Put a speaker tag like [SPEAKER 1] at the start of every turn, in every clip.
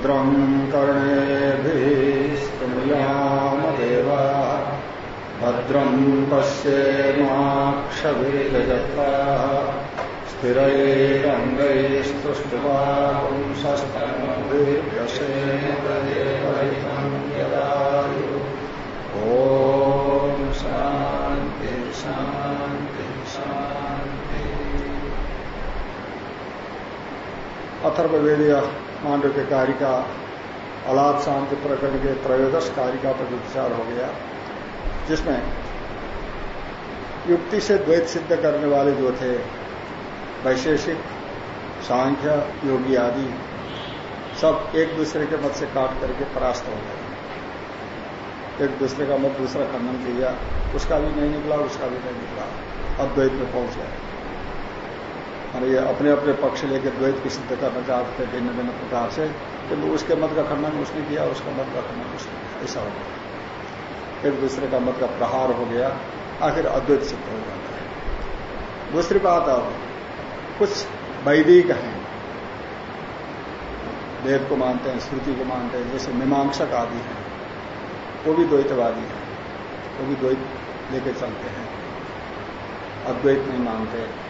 [SPEAKER 1] भद्रं कर्णेभिस्तुल्यामदेवा भद्रं पश्येमाक्षभिर्यजत्राः स्थिरैरङ्गैस्तुष्टुवापुंसस्तनभिर्यसेन यदायु ॐ शान्ति मांडव्य कारिका अलाद शांति प्रकरण के त्रयोदश कारिका पर विचार हो गया, जिसमें युक्ति से द्वैत सिद्ध करने वाले जो थे, वैशेषिक, सांख्य, योगी आदि, सब एक दूसरे के मत से काट करके परास्त हो गए। एक दूसरे का मत दूसरा खंडन किया, उसका भी नहीं निकला, उसका भी नहीं निकला अद्वैत में पहुँच गए। ये अपने अपने पक्ष लेकर द्वैत की सिद्ध करना चाहते थे भिन्न भिन्न प्रकार से किंतु तो उसके मत का खंडन उसने किया उसका मत का खंडन उसने किया। ऐसा हो गया। एक दूसरे का मत का प्रहार हो गया, आखिर अद्वैत सिद्ध हो जाता है। दूसरी बात अब कुछ वैदिक हैं, वेद को मानते हैं, श्रुति को मानते हैं, जैसे मीमांसक आदि हैं, वो भी द्वैतवादी हैं, वो भी द्वैत लेके चलते हैं, अद्वैत नहीं मानते।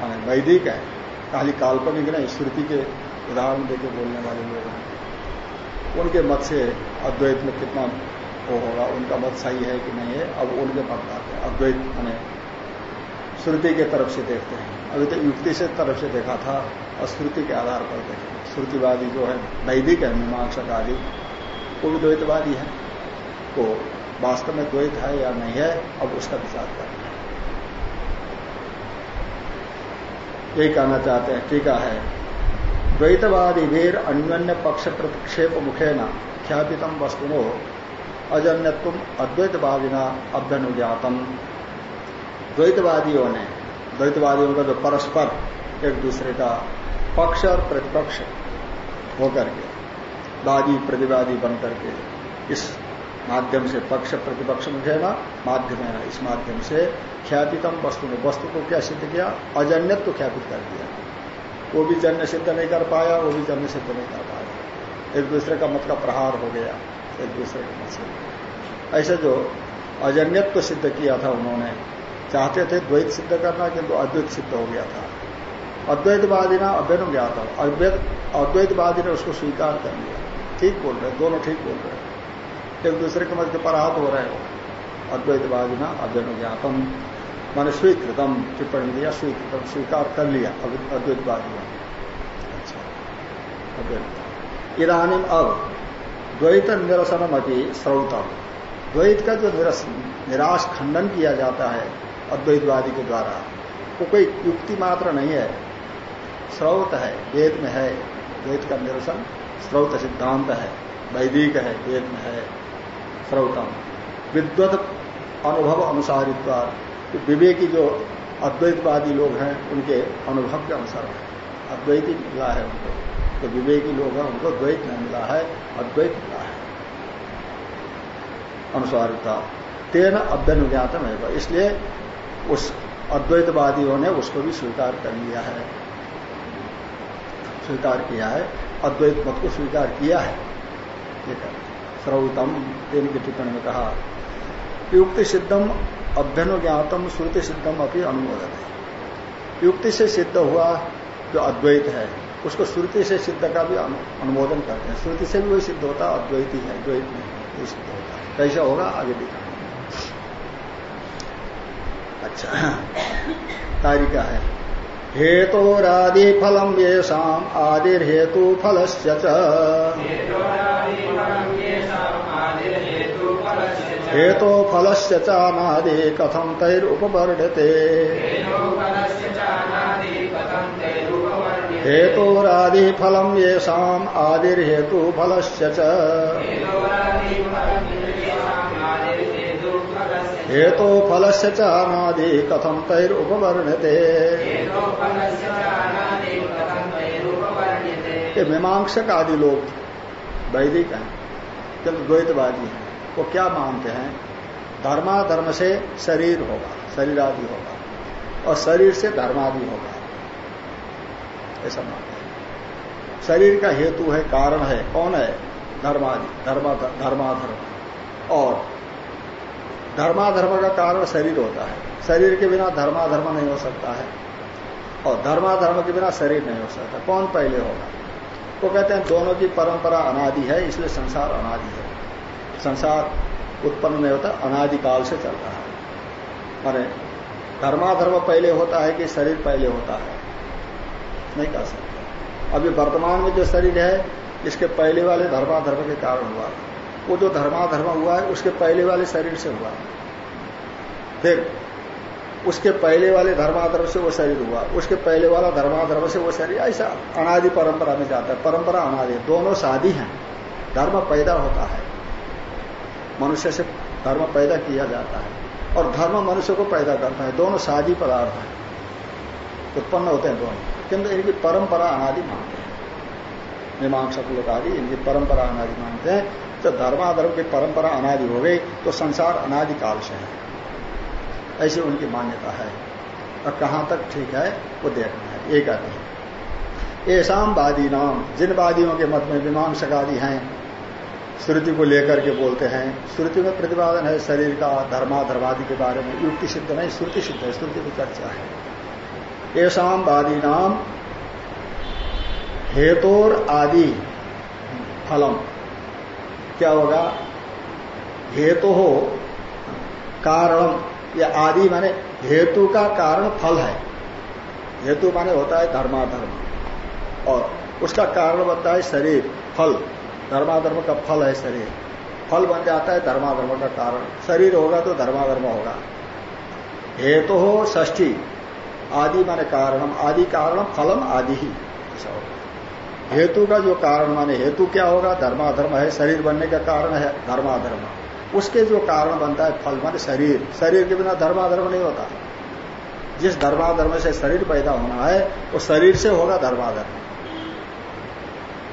[SPEAKER 1] हाँ, वैदिक है। खाली काल्पनिक नहीं श्रुति के उदाहरण देके बोलने वाले लोग हैं। उनके मत से अद्वैत में कितना वो होगा उनका मत सही है कि नहीं है अब उनके मत आते हैं। अद्वैत मैंने श्रुति के तरफ़ से देखते हैं। अभी तो युक्ति से तरफ़ से देखा था और श्रुति के आधार पर देखें। श्रुतिवादी जो है वैदिक है मीमांसक आदि वो भी द्वैतवादी है। तो वास्तव में द्वैत है या नहीं है अब उसका विचार करना है। यही कहना चाहते हैं टीका है। द्वैतवादी वीर अन्य पक्ष प्रतिक्षेप मुखे न ख्यापितम वस्तुनो, अजन्यत्व अद्वैतवादिना अभ्यनुज्ञातम। द्वैतवादियों ने, द्वैतवादियों का जो परस्पर एक दूसरे का पक्ष और प्रतिपक्ष होकर के वादी प्रतिवादी बन करके इस माध्यम से पक्ष प्रतिपक्ष मुझे ना, माध्यम है इस माध्यम से ख्यापितम वस्तु ने, वस्तु को क्या सिद्ध किया? अजन्यत तो ख्यापित कर दिया। वो भी जन्य सिद्ध नहीं कर पाया, वो भी जन्य सिद्ध नहीं कर पाया। एक दूसरे का मत का प्रहार हो गया, एक दूसरे के मत से। ऐसे जो अजन्यत्व तो सिद्ध किया था उन्होंने, चाहते थे द्वैत सिद्ध करना, किंतु तो अद्वैत सिद्ध हो गया था। अद्वैतवादी ना अभ्यन था अद्वैतवादी ने उसको स्वीकार कर लिया। ठीक बोल रहे, दोनों ठीक बोल रहे। एक दूसरे के मध्य पराहत हो रहे हो। अद्वैतवादी ना अभ्यन ज्ञातम मैंने स्वीकृतम, टिप्पणी दिया स्वीकृतम, स्वीकार कर लिया अद्वैतवादी ने अच्छा अद्वैत। इधानी अब द्वैत निरसनम अभी श्रौतम। द्वैत का जो निराश खंडन किया जाता है अद्वैतवादी के द्वारा, वो कोई युक्ति मात्र नहीं है। स्रोत है, वेद में है। द्वैत का निरसन स्रोत सिद्धांत है, वैदिक है, वेद में है। श्रौतम विद्वत अनुभव अनुसारित्व विवेकी जो अद्वैतवादी लोग हैं, उनके अनुभव के अनुसार है। अद्वैती मिला है उनको। तो विवेकी लोग हैं, उनको द्वैत नहीं मिला है, अद्वैत मिला है। अनुसारिता तेन अभ्यनुज्ञातम है इसलिए उस अद्वैतवादियों ने उसको भी स्वीकार कर लिया है। स्वीकार किया है। अद्वैत मत को स्वीकार किया है। ठीक है श्रौतम तेन की टिप्पणी में कहा। युक्ति सिद्धम अभ्यन ज्ञातम, श्रुति सिद्धम अपनी अनुमोदन है युक्ति से सिद्ध हुआ जो अद्वैत है, उसको श्रुति से सिद्ध का भी अनुमोदन करते हैं। श्रुति से भी वही सिद्ध होता, अद्वैत ही है द्वैत नहीं सिद्ध होता कैसा होगा, आगे दिखा अच्छा तारिका है। हेतोरादि फलम ये शाम आदिर्हेतु फलस्य हेतो फलस्य चानादि कथम तैरुपवर्ण्यते हेतोरादि फलम ये शाम आदिर्हेतु फलस्य हेतो फल से चानादि कथम तैर उपवर्णते ये मीमांसक आदि लोग वैदिक हैं जब द्वैतवादी हैं वो क्या मानते हैं? धर्माधर्म से शरीर होगा शरीर आदि होगा और शरीर से धर्मादि होगा। ऐसा मानते हैं। शरीर का हेतु है कारण है कौन है? धर्मादि धर्मा धर्माधर्म। और धर्माधर्म का कारण शरीर होता है। शरीर के बिना धर्माधर्म नहीं हो सकता है। और धर्माधर्म के बिना शरीर नहीं हो सकता। कौन पहले होगा? वो कहते हैं दोनों की परंपरा अनादि है, इसलिए संसार अनादि है। संसार उत्पन्न नहीं होता, अनादिकाल से चल रहा है। माने धर्माधर्म पहले होता है कि शरीर पहले होता है? नहीं कह सकते। अभी वर्तमान में जो शरीर है, इसके पहले वाले धर्माधर्म के कारण हुआ। वो जो धर्माधर्म हुआ है, उसके पहले वाले शरीर से हुआ। फिर उसके पहले वाले धर्माधर्म से वो शरीर हुआ। उसके पहले वाला धर्माधर्म से वो शरीर, ऐसा अनादि परंपरा में जाता है। परंपरा अनादि दोनों शादी हैं। धर्म पैदा होता है। मनुष्य से धर्म पैदा किया जाता है। और धर्म मनुष्य को पैदा करता है। दोनों शादी पदार्थ हैं। उत्पन्न होते हैं दोनों। किंतु इनकी परंपरा अनादि मानते हैं। मीमांसक लोग आदि इनकी परंपरा अनादि मानते हैं। जब धर्माधर्म की परंपरा अनादि हो गई तो संसार अनादि काल से है। ऐसी उनकी मान्यता है। और कहाँ तक ठीक है, वो देखना है। कहते हैं। ऐसाम वादी नाम जिन वादियों के मत में मीमांसक आदि हैं, श्रुति को लेकर के बोलते हैं, श्रुति में प्रतिपादन है शरीर का धर्मा धर्मादि के बारे में। युक्ति सिद्ध नहीं, श्रुति सिद्ध है, श्रुति की चर्चा है। ऐसाम वादी नाम हेतोर आदि फलम। क्या होगा? हेतु हो कारण या आदि माने हेतु का कारण फल है। हेतु माने होता है धर्माधर्म। और उसका कारण बनता है शरीर, फल। धर्माधर्म का फल है शरीर। फल बन जाता है धर्माधर्म का कारण। शरीर होगा तो धर्माधर्म होगा। हेतु हो ष्ठी आदि माने कारणम। आदि कारण फलम आदि ही। ऐसा होगा। हेतु का जो कारण, माने हेतु क्या होगा? धर्माधर्म है, शरीर बनने का कारण है धर्माधर्म। उसके जो कारण बनता है फल, माने शरीर। शरीर के बिना धर्माधर्म नहीं होता। जिस धर्माधर्म से शरीर पैदा होना है, वो शरीर से होगा धर्माधर्म।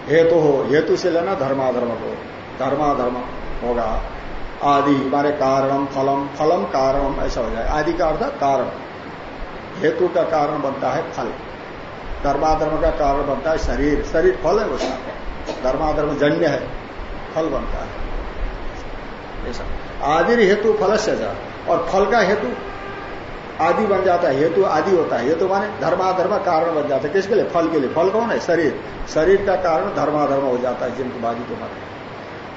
[SPEAKER 1] हेतु हो, हेतु से लेना धर्माधर्म को। धर्माधर्म होगा। आदि मारे कारणम, फलम। फलम, कारणम, ऐसा हो जाए। आदि का अर्थ कारण। हेतु का कारण बनता है फल। धर्माधर्म का कारण बनता है शरीर। शरीर फल है उसका। धर्माधर्म जन्य है। फल बनता है। ऐसा आदि हेतु फल से और फल का हेतु आदि बन जाता है। हेतु आदि होता है। हेतु माने धर्माधर्म कारण बन जाता है। किसके लिए? फल के लिए। फल कौन है? शरीर। शरीर का कारण धर्माधर्म हो जाता है, जिनको बाजी को मत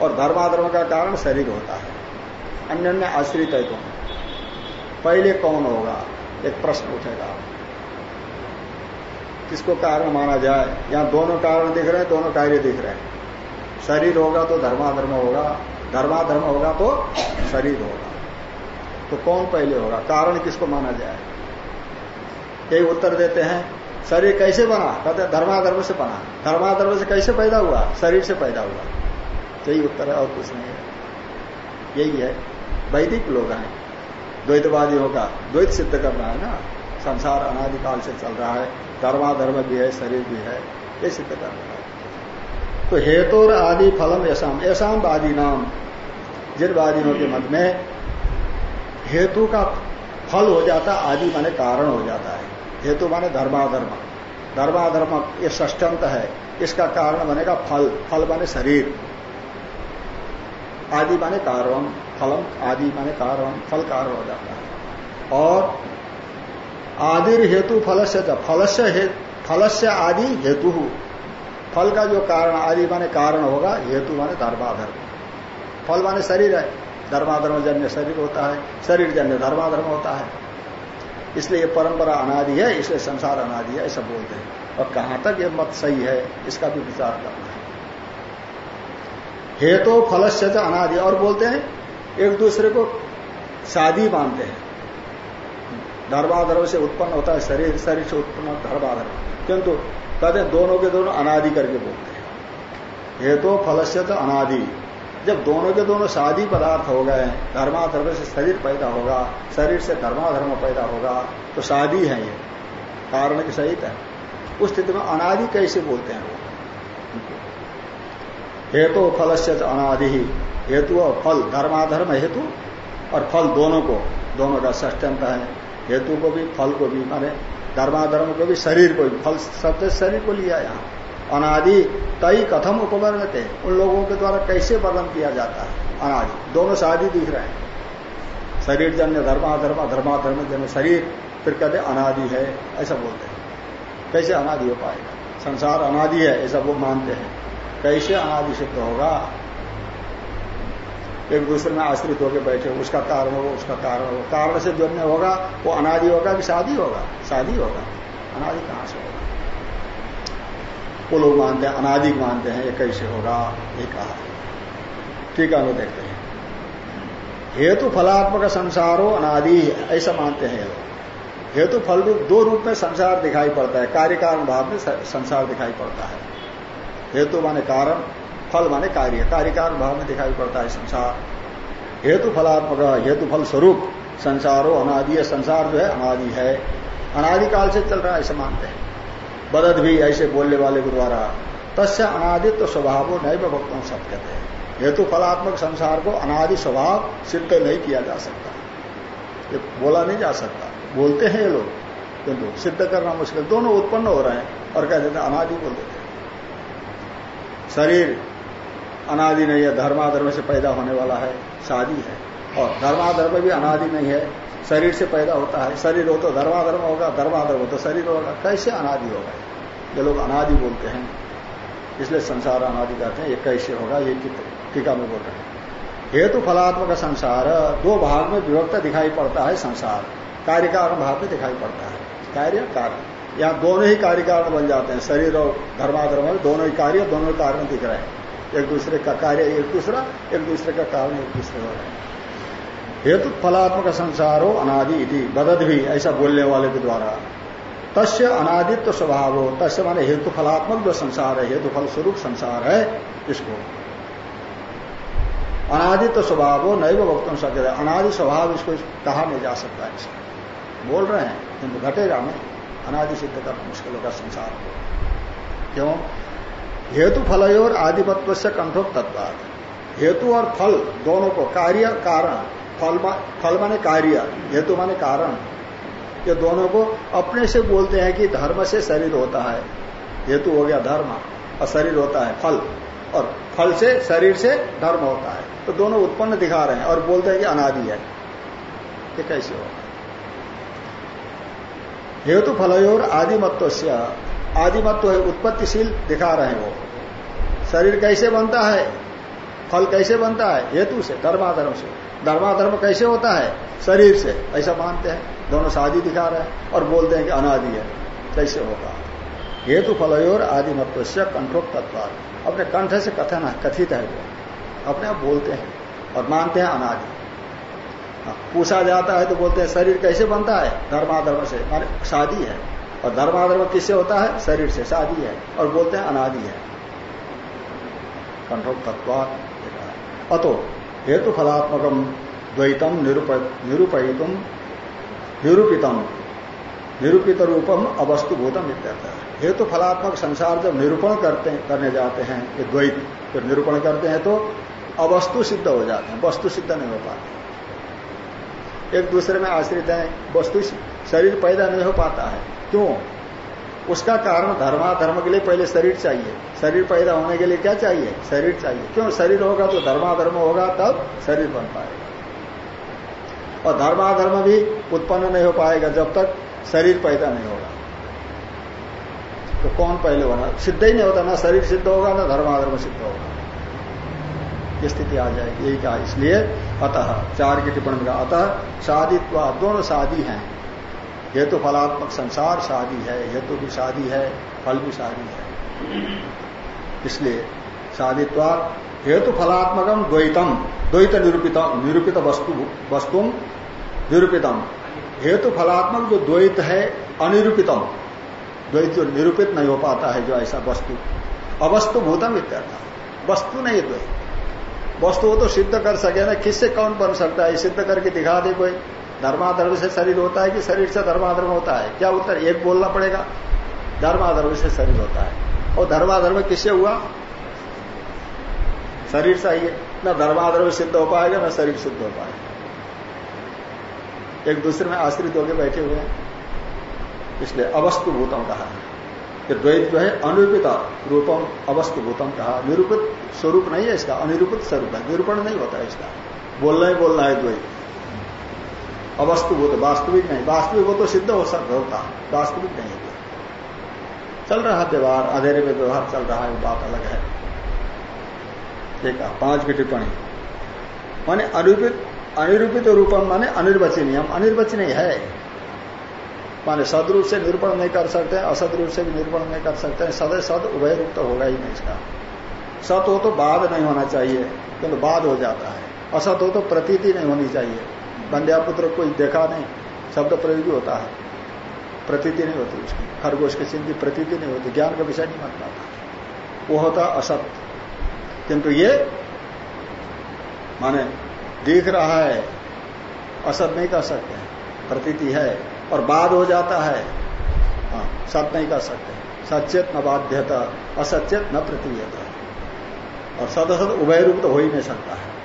[SPEAKER 1] और धर्माधर्म का कारण शरीर होता है। अन्य अन्य आश्रित है कौन? पहले कौन होगा? एक प्रश्न उठेगा। किसको कारण माना जाए यहाँ दोनों कारण दिख रहे हैं, दोनों कार्य दिख रहे हैं। शरीर होगा तो धर्माधर्म होगा धर्माधर्म होगा तो शरीर होगा। तो कौन पहले होगा? कारण किसको माना जाए? यही उत्तर देते हैं, शरीर कैसे बना? कहते हैं धर्माधर्म से बना। धर्माधर्म से कैसे पैदा हुआ? शरीर से पैदा हुआ। यही उत्तर है, और कुछ नहीं है। यही है, वैदिक लोग हैं। द्वैतवादियों का, द्वैत सिद्ध करना है ना? संसार अनादिकाल से चल रहा है धर्माधर्म भी है, शरीर भी है, ये सिद्ध करना है। तो हेतु आदि फलम ऐसा ऐसा वादी नाम, जिन वादियों के मत में हेतु का फल हो जाता, आदि माने कारण हो जाता है। हेतु माने धर्माधर्म। धर्माधर्म ये ष्टंत है, इसका कारण बनेगा फल फल माने शरीर। आदि माने कारण, फलम, आदि माने कारण, फल कारण हो जाता है। और आदिर हेतु फल से फल से फल से आदि हेतु। फल का जो कारण, आदि माने कारण होगा, हेतु माने धर्माधर्म। फल माने शरीर है, धर्माधर्म जन्य शरीर होता है, शरीर जन्य धर्माधर्म होता है। इसलिए ये परंपरा अनादि है, इसलिए संसार अनादि है, ऐसा बोलते हैं। और कहाँ तक ये मत सही है, इसका भी विचार करना है। हेतु फल तो अनादि, और बोलते हैं, एक दूसरे को शादी मानते हैं। धर्माधर्म से उत्पन्न होता है, शरीर शरीर से उत्पन्न धर्माधर्म। किंतु कहते दोनों के दोनों अनादि करके बोलते हैं। हेतु फल से तो अनादि। जब दोनों के दोनों शादी पदार्थ हो गए, धर्माधर्म से शरीर पैदा होगा, शरीर से धर्माधर्म पैदा होगा तो शादी है ये। कारण की सहित है। उस स्थिति में अनादि कैसे बोलते हैं वो? हेतु फल से अनादि। हेतु और फल, धर्माधर्म हेतु और फल दोनों को। दोनों का ष्टंत है। हेतु को भी, फल को भी, माने धर्माधर्म को भी, शरीर को भी। फल शब्द शरीर को लिया यहाँ। अनादि तई कथम उपवर्ग थे उन लोगों के द्वारा कैसे वर्णन किया जाता है? अनादि। दोनों शादी दिख रहे हैं। शरीर जन्य धर्माधर्म धर्माधर्म जन्य शरीर, फिर कहते अनादि है, ऐसा बोलते हैं। कैसे अनादि हो पाएगा? संसार अनादि है, ऐसा वो मानते हैं। कैसे अनादि सिद्ध होगा? एक दूसरे में आश्रित होकर बैठे उसका कारण हो, उसका कारण हो। कारण से जो होगा, वो अनादि होगा कि शादी होगा? शादी होगा। अनादि कहाँ से होगा? वो लोग मानते हैं, अनादि मानते हैं, ये कैसे होगा? ये कहा ठीक है देखते हैं। हेतु फलात्मक संसार अनादि ऐसा मानते हैं ये लोग। हेतु फल रूप दो रूप में संसार दिखाई पड़ता है। कार्य कारण भाव में संसार दिखाई पड़ता है। हेतु माने कारण फल माने कार्य। कार्य कारण भाव में दिखाई पड़ता है संसार। हेतु फलात्मक, हेतु फल स्वरूप संसारो अनादि है संसार जो है अनादि है। अनादि काल से चल रहा है, ऐसे मानते हैं। बदत भी ऐसे बोलने वाले के द्वारा तस्य अनादित्व स्वभाव नहीं भक्तों सब कहते हैं हेतु फलात्मक संसार को अनादि स्वभाव सिद्ध नहीं किया जा सकता। ये बोला नहीं जा सकता। बोलते हैं ये लोग, किंतु सिद्ध करना मुश्किल। दोनों उत्पन्न हो रहे हैं और कह देते अनादि बोल देते शरीर अनादि नहीं है, धर्माधर्म से पैदा होने वाला है, शादी है। और धर्माधर्म भी अनादि नहीं है, शरीर से पैदा होता है। शरीर हो तो धर्माधर्म होगा, धर्माधर्म हो तो शरीर होगा। कैसे अनादि होगा? ये लोग अनादि बोलते हैं। इसलिए संसार अनादि कहते हैं, ये कैसे होगा, ये टीका में बोल रहे हैं। हेतु फलात्मक संसार, दो भाग में विभक्त दिखाई पड़ता है संसार। कार्य कारण भाव में दिखाई पड़ता है। कार्य कारण यहाँ दोनों ही कार्य कारण बन जाते हैं। शरीर और धर्माधर्म दोनों ही कार्य, दोनों ही कारण दिख रहे हैं। एक दूसरे का कार्य एक दूसरा, एक दूसरे का कारण एक दूसरे हैं हेतु फलात्मक संसार हो अनादि बदद भी ऐसा बोलने वाले के द्वारा। तस्य अनादित्व तो स्वभाव हो तस्य माने हेतु फलात्मक जो संसार है, हेतु फल स्वरूप संसार है, इसको। अनादित्व तो स्वभाव हो नैव वक्तुम सकते अनादि स्वभाव इसको कहा नहीं जा सकता इसका। बोल रहे हैं, किंतु घटेगा नहीं। अनादि सिद्ध करना मुश्किल होगा संसार को क्यों? हेतु फल और आधिपत्व से कंठोक तत्व हेतु और फल दोनों को कार्य कारण, फल फल माने कार्य, हेतु माने कारण। ये दोनों को अपने से बोलते हैं कि धर्म से शरीर होता है। हेतु हो गया धर्म और शरीर होता है फल, और फल से शरीर से धर्म होता है। तो दोनों उत्पन्न दिखा रहे हैं और बोलते हैं कि अनादि है। ये कैसे होगा? हेतु फलयोर आदिमत्व से आदिमत्व है उत्पत्तिशील दिखा रहे हैं वो। शरीर कैसे बनता है? फल कैसे बनता है? हेतु से धर्माधर्म से। धर्माधर्म कैसे होता है? शरीर से। ऐसा मानते हैं। दोनों शादी दिखा रहे हैं और बोलते हैं कि अनादि है। कैसे होगा? हेतु फलयोर आदिमत्व से कंठोक तत्व अपने कंठ से कथन कथित है वो। अपने आप बोलते हैं और मानते हैं अनादि। हाँ, पूछा जाता है तो बोलते हैं शरीर कैसे बनता है? धर्माधर्म से। माने शादी है। और धर्माधर्म किससे होता है? शरीर से। शादी है और बोलते हैं अनादि है। कंठोक तत्व अतो हेतु फलात्मकम द्वैतम निरूपयितुम निरूपितम निरूपित। रूपम अवस्तुभूतम इत्यर्थ। हेतु फलात्मक संसार जब निरूपण करते करने जाते हैं, ये द्वैत जब निरूपण करते हैं तो अवस्तु सिद्ध हो जाते हैं। वस्तु सिद्ध नहीं हो पाते। एक दूसरे में आश्रित है, वस्तु शरीर पैदा नहीं हो पाता है। क्यों? उसका कारण धर्माधर्म के लिए पहले शरीर चाहिए। शरीर पैदा होने के लिए क्या चाहिए? शरीर चाहिए। क्यों शरीर होगा तो धर्माधर्म होगा, तब शरीर बन पाएगा। और धर्माधर्म भी उत्पन्न नहीं हो पाएगा जब तक शरीर पैदा नहीं होगा। तो कौन पहले होना सिद्ध ही नहीं होता, ना शरीर सिद्ध होगा, ना धर्माधर्म सिद्ध होगा। स्थिति आ जाएगी। यही कहा इसलिए अतः, चार की टिप्पणी का अतः शादी दोनों शादी हैं। हेतु फलात्मक संसार शादी है हेतु भी शादी है, फल भी शादी है। इसलिए शादित्वा हेतु फलात्मकम द्वैतम, द्वैत निरूपित निरूपित वस्तु वस्तु निरूपितम। हेतु फलात्मक जो द्वैत है, अनिरूपितम। द्वैत जो निरूपित नहीं हो पाता है, जो ऐसा वस्तु। अवस्तु भूतम इत्यर्थ। वस्तु नहीं द्वैत। वस्तु तो सिद्ध कर सके ना, किससे कौन बन सकता है? सिद्ध करके दिखा दे कोई। धर्माधर्म से शरीर होता है कि शरीर से धर्माधर्म होता है? क्या उत्तर? एक बोलना पड़ेगा। धर्माधर्म से शरीर होता है। और धर्माधर्म किससे हुआ? शरीर चाहिए न धर्माधर्म सिद्ध हो पाएगा, न शरीर सिद्ध हो पाएगा। एक दूसरे में आश्रित होकर बैठे हुए हैं। इसलिए अवस्तु भूतम कहा कि द्वैत जो है, अनिरूपित रूपम अवस्तु भूतम कहा। निरूपित स्वरूप नहीं है इसका। अनिरूपित स्वरूप है। निरूपण नहीं होता है इसका। बोलना ही बोलना है द्वैत। अवस्तुभूत वास्तविक नहीं। वास्तविक वो तो सिद्ध हो सकता होता। वास्तविक नहीं है चल रहा व्यवहार, अधेरे में व्यवहार चल रहा है बात अलग है। ठीक है, पाँच की टिप्पणी। माने अनिरूपित अनिरूपित रूपम माने अनिर्वचनीय हम अनिर्वचनीय है। माने सदरूप से निरूपण नहीं कर सकते असद रूप से भी निरूपण नहीं कर सकते सद सद उभय रूप तो होगा ही नहीं इसका। सत हो तो बाद नहीं होना चाहिए किंतु तो बाद हो जाता है। असत हो तो प्रतीति नहीं होनी चाहिए। बंध्यापुत्र कोई देखा नहीं शब्द प्रयोगी होता है। प्रतीति नहीं होती उसकी। खरगोश की चिन्ह प्रतीति नहीं होती ज्ञान का विषय नहीं मान पाता वो होता असत किंतु ये माने दिख रहा है। असत नहीं कर सकते। प्रतीति है और बाद हो जाता है। हाँ, सत नहीं कर सकते। सचेत न बाध्यता असचेत न प्रतीयता। और सदसत उभय रूप तो हो ही नहीं सकता है।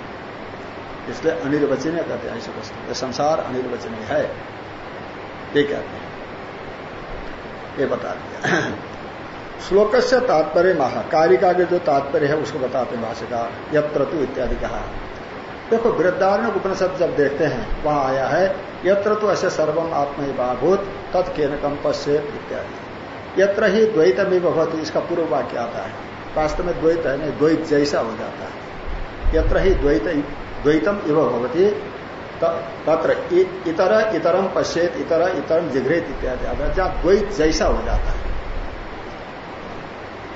[SPEAKER 1] इसलिए अनिर्वचनीय कहते हैं ऐसे वस्तु। संसार अनिर्वचनीय है। ये कहते हैं। ये बता दिया। श्लोक से तात्पर्य महा। कारिका के जो तात्पर्य है, उसको बताते हैं भाषिका यत्र तु इत्यादि कहा। देखो वृद्धारण उपनिषद जब देखते हैं, वहाँ आया है यत्र तो ऐसे सर्वम आत्म बाभूत तत्केनकम पश्चेत इत्यादि। यत्र ही द्वैतम भवती, इसका पूर्व वाक्य आता है। वास्तव में द्वैत है, नहीं, द्वैत जैसा हो जाता है। यत्र ही द्वैत द्वैतम इव भवती। तत्र इतर इतरम पश्चेत इतर इतरम जिघ्रेत इत्यादि। आता जहाँ द्वैत जैसा हो जाता है।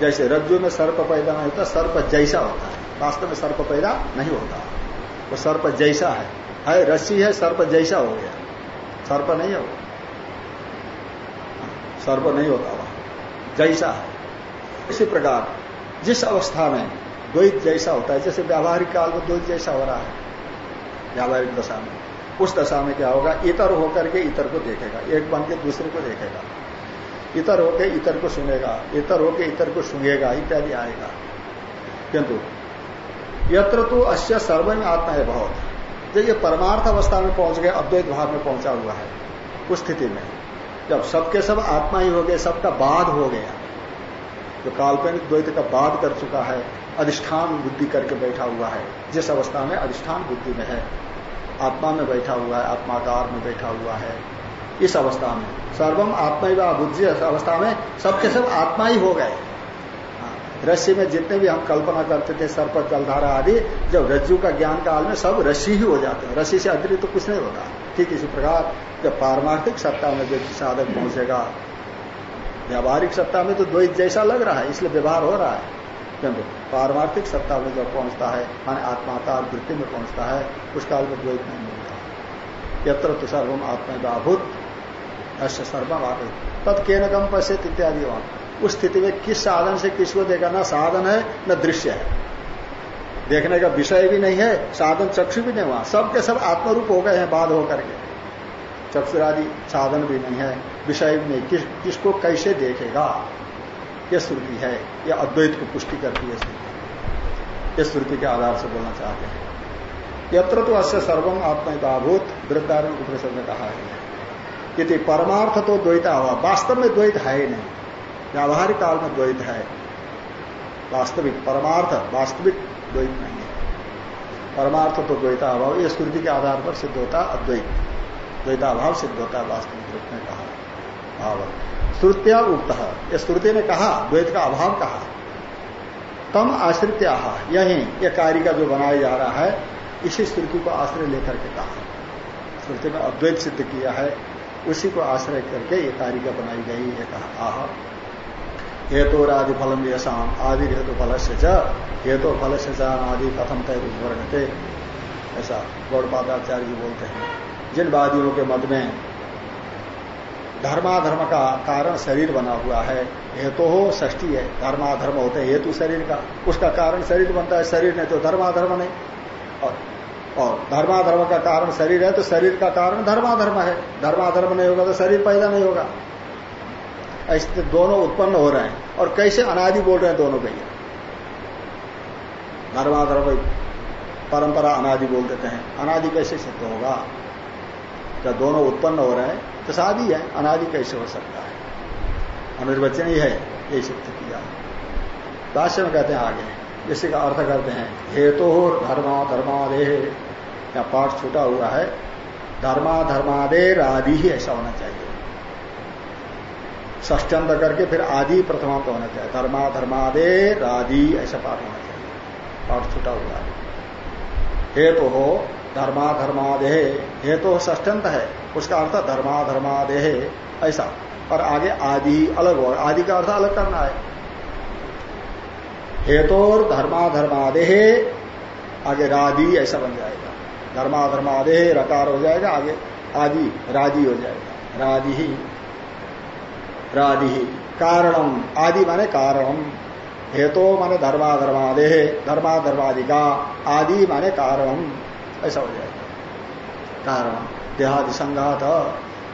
[SPEAKER 1] जैसे रज्जु में सर्प पैदा नहीं होता सर्प जैसा होता है। वास्तव में सर्प पैदा नहीं होता। वो सर्प जैसा है। है रस्सी है, सर्प जैसा हो गया। सर्प नहीं है वो। सर्प नहीं होता वहाँ। जैसा है। इसी प्रकार, जिस अवस्था में द्वैत जैसा होता है, जैसे व्यावहारिक काल में द्वैत जैसा हो रहा है व्यावहारिक दशा में। उस दशा में क्या होगा? इतर होकर के इतर को देखेगा। एक बन के दूसरे को देखेगा। इतर होके इतर को सुनेगा। इतर होके इतर को सुनेगा इत्यादि आएगा। किंतु यत्र तो अश्य सर्वम आत्मा है बहुत। जब ये परमार्थ अवस्था में पहुँच गए अद्वैत भाव में पहुँचा हुआ है, उस स्थिति में। जब सबके सब आत्मा ही हो गए, सबका बाध हो गया जो काल्पनिक द्वैत का बाध कर चुका है, अधिष्ठान बुद्धि करके बैठा हुआ है। जिस अवस्था में अधिष्ठान बुद्धि में है आत्मा में बैठा हुआ है, आत्माकार में बैठा हुआ है, इस अवस्था में। सर्वम आत्मा ही बुद्धि अवस्था में सबके सब आत्मा ही हो गए। रस्सी में जितने भी हम कल्पना करते थे सर्प जलधारा आदि, जब रज्जु का ज्ञान काल में सब रस्सी ही हो जाते हैं। रस्सी से अतिरिक्त तो कुछ नहीं होता। ठीक इसी प्रकार, जब पारमार्थिक सत्ता में व्यक्ति साधक पहुंचेगा, व्यावहारिक सत्ता में तो द्वैत जैसा लग रहा है, इसलिए व्यवहार हो रहा है। किंतु पारमार्थिक सत्ता में जब पहुँचता है माने आत्माकार वृत्ति में पहुँचता है उस काल में द्वैत नहीं मिलता। यत्र तो सर्वम आत्मा ऐसे सर्वम आकृत तत्केनकम पश्चित इत्यादि वहाँ उस स्थिति में किस साधन से किसको देखा ना साधन है न दृश्य है। देखने का विषय भी नहीं है साधन चक्षु भी नहीं हुआ। सबके सब आत्मरूप हो गए हैं बाद होकर के। चक्षुरादि साधन भी नहीं है विषय भी नहीं। किस, किसको कैसे देखेगा? यह श्रुति है, यह अद्वैत को पुष्टि करती है श्रुति। इस श्रुति के आधार से बोलना चाहते हैं। यत्र तो अश्य सर्वम आत्मभूत वृद्धारण उपनिषद में कहा है। यदि परमार्थ तो द्वैता हुआ, वास्तव में द्वैत है ही नहीं। व्यावहारिक काल में द्वैत है। वास्तविक परमार्थ, वास्तविक द्वैत नहीं है। परमार्थ तो द्वैता अभाव ये स्मृति के आधार पर सिद्ध होता अद्वैत। द्वैताभाव सिद्ध होता है, वास्तविक रूप में कहा। भाव। श्रुतिया उक्त। श्रुति ने कहा, द्वैत का अभाव कहा। तम आश्रित यही यह कार्य का जो बनाया जा रहा है, इसी श्रुति को आश्रय लेकर के कहा। श्रुति में अद्वैत सिद्ध किया है, उसी को आश्रय करके ये कारिका बनाई गई है कहा। आह। हेतुरादि फलम यशाम आदि हेतु फल से हेतु फल से आदि कथम तय वर्णते ऐसा गौड़पादाचार्य जी बोलते हैं। जिन वादियों के मत में धर्माधर्म का कारण शरीर बना हुआ है, हेतु हो ष्टी है। धर्माधर्म होते हैं, हेतु शरीर का। उसका कारण शरीर बनता है, शरीर नहीं तो धर्माधर्म नहीं और और धर्माधर्म का कारण शरीर है तो शरीर का कारण धर्माधर्म है। धर्माधर्म नहीं होगा तो शरीर पैदा नहीं होगा। ऐसे दोनों उत्पन्न हो रहे हैं। और कैसे अनादि बोल रहे हैं दोनों भैया? धर्माधर्म परंपरा अनादि बोल देते हैं। अनादि कैसे सिद्ध होगा? जब दोनों उत्पन्न हो रहे हैं? तो शादी है, अनादि कैसे हो सकता है? अनिर्वचन ही है यही सिद्ध किया। भाष्य में कहते हैं आगे इसी का अर्थ करते हैं, हेतु धर्मा धर्मादेह या पाठ छूटा हुआ है, धर्मा धर्मादेर आदि ही ऐसा होना चाहिए। ष्टंत करके फिर आदि प्रथमांत होना चाहिए। धर्मा धर्मादेर आदि ऐसा पाठ होना चाहिए। पाठ छूटा हुआ है। हेतु हो धर्मा धर्मादेह हेतु ष्टंत है। उसका अर्थ धर्मा धर्मादेह ऐसा। और आगे आदि अलग होगा आदि का अर्थ अलग करना है। हेतोर धर्मा धर्मादेह आगे रादि ऐसा बन जाएगा। धर्मा धर्मादेह रकार हो जाएगा। आगे आदि रादि हो जाएगा। रादि ही। रादि ही। कारणम। आदि माने कारणम। हेतो माने धर्मा धर्मादेह धर्मा धर्मादि का आदि माने कारणम। ऐसा हो जाएगा। कारण देहादि संघात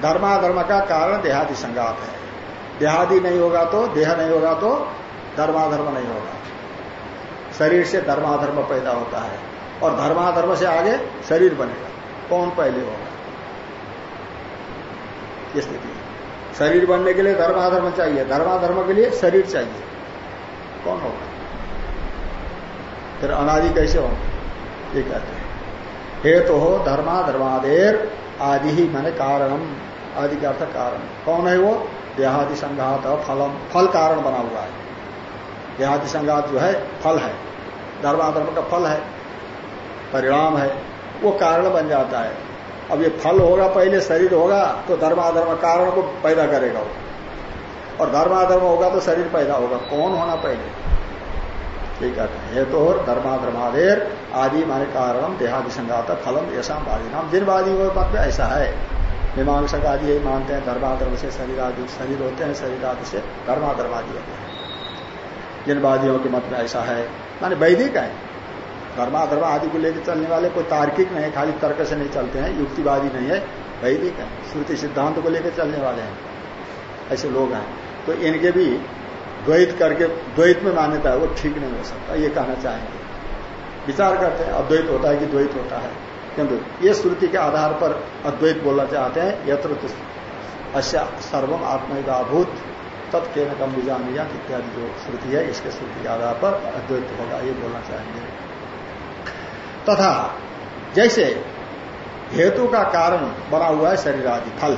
[SPEAKER 1] धर्मा धर्म का कारण देहादि संघात है। देहादि नहीं होगा तो देह नहीं होगा तो धर्माधर्म नहीं होगा। शरीर से धर्माधर्म पैदा होता है और धर्माधर्म से आगे शरीर बनेगा। कौन पहले होगा? ये स्थिति शरीर बनने के लिए धर्माधर्म चाहिए। धर्माधर्म के लिए शरीर चाहिए। कौन होगा? फिर अनादि कैसे होगा? ये कहते हेतु तो हो धर्मा धर्मादेर आदि ही मैंने कारणम। आदि का अर्थ कारण। कौन है वो? देहादि संघात फलम। फल कारण बना हुआ है। देहादि संघात जो है, फल है। धर्माधर्म का फल है। परिणाम है। वो कारण बन जाता है। अब ये फल होगा, पहले शरीर होगा तो धर्माधर्म कारण को पैदा करेगा वो। और धर्माधर्म होगा तो शरीर पैदा होगा। कौन होना पहले? ठीक है। ये तो धर्माधर्मादेर आदि माने कारण देहादि संघात फलम ऐसा वादी नाम जिन वादी मत में ऐसा है मीमांसक आदि यही मानते हैं, धर्माधर्म से शरीर आदि, शरीर होते हैं, शरीर आदि से धर्माधर्म आदि होते हैं। जिन वादियों के मत में ऐसा है, माने वैदिक है। धर्माधर्म आदि को लेकर चलने वाले कोई तार्किक नहीं, खाली तर्क से नहीं चलते हैं, युक्तिवादी नहीं है, वैदिक है। श्रुति सिद्धांत को लेकर चलने वाले हैं, ऐसे लोग हैं। तो इनके भी द्वैत करके, द्वैत में मान्यता है, वो ठीक नहीं हो सकता, ये कहना चाहेंगे। विचार करते हैं, अद्वैत होता है कि द्वैत होता है। किंतु ये श्रुति के आधार पर अद्वैत बोलना चाहते हैं, यत्र अश्या सर्वम आत्मयुगाभूत तत्के न कम बीजानिया इत्यादि जो श्रुति है, इसके श्रुति के आधार पर अद्वैत होगा, ये बोलना चाहेंगे। तथा जैसे हेतु का कारण बना हुआ है शरीर आदि फल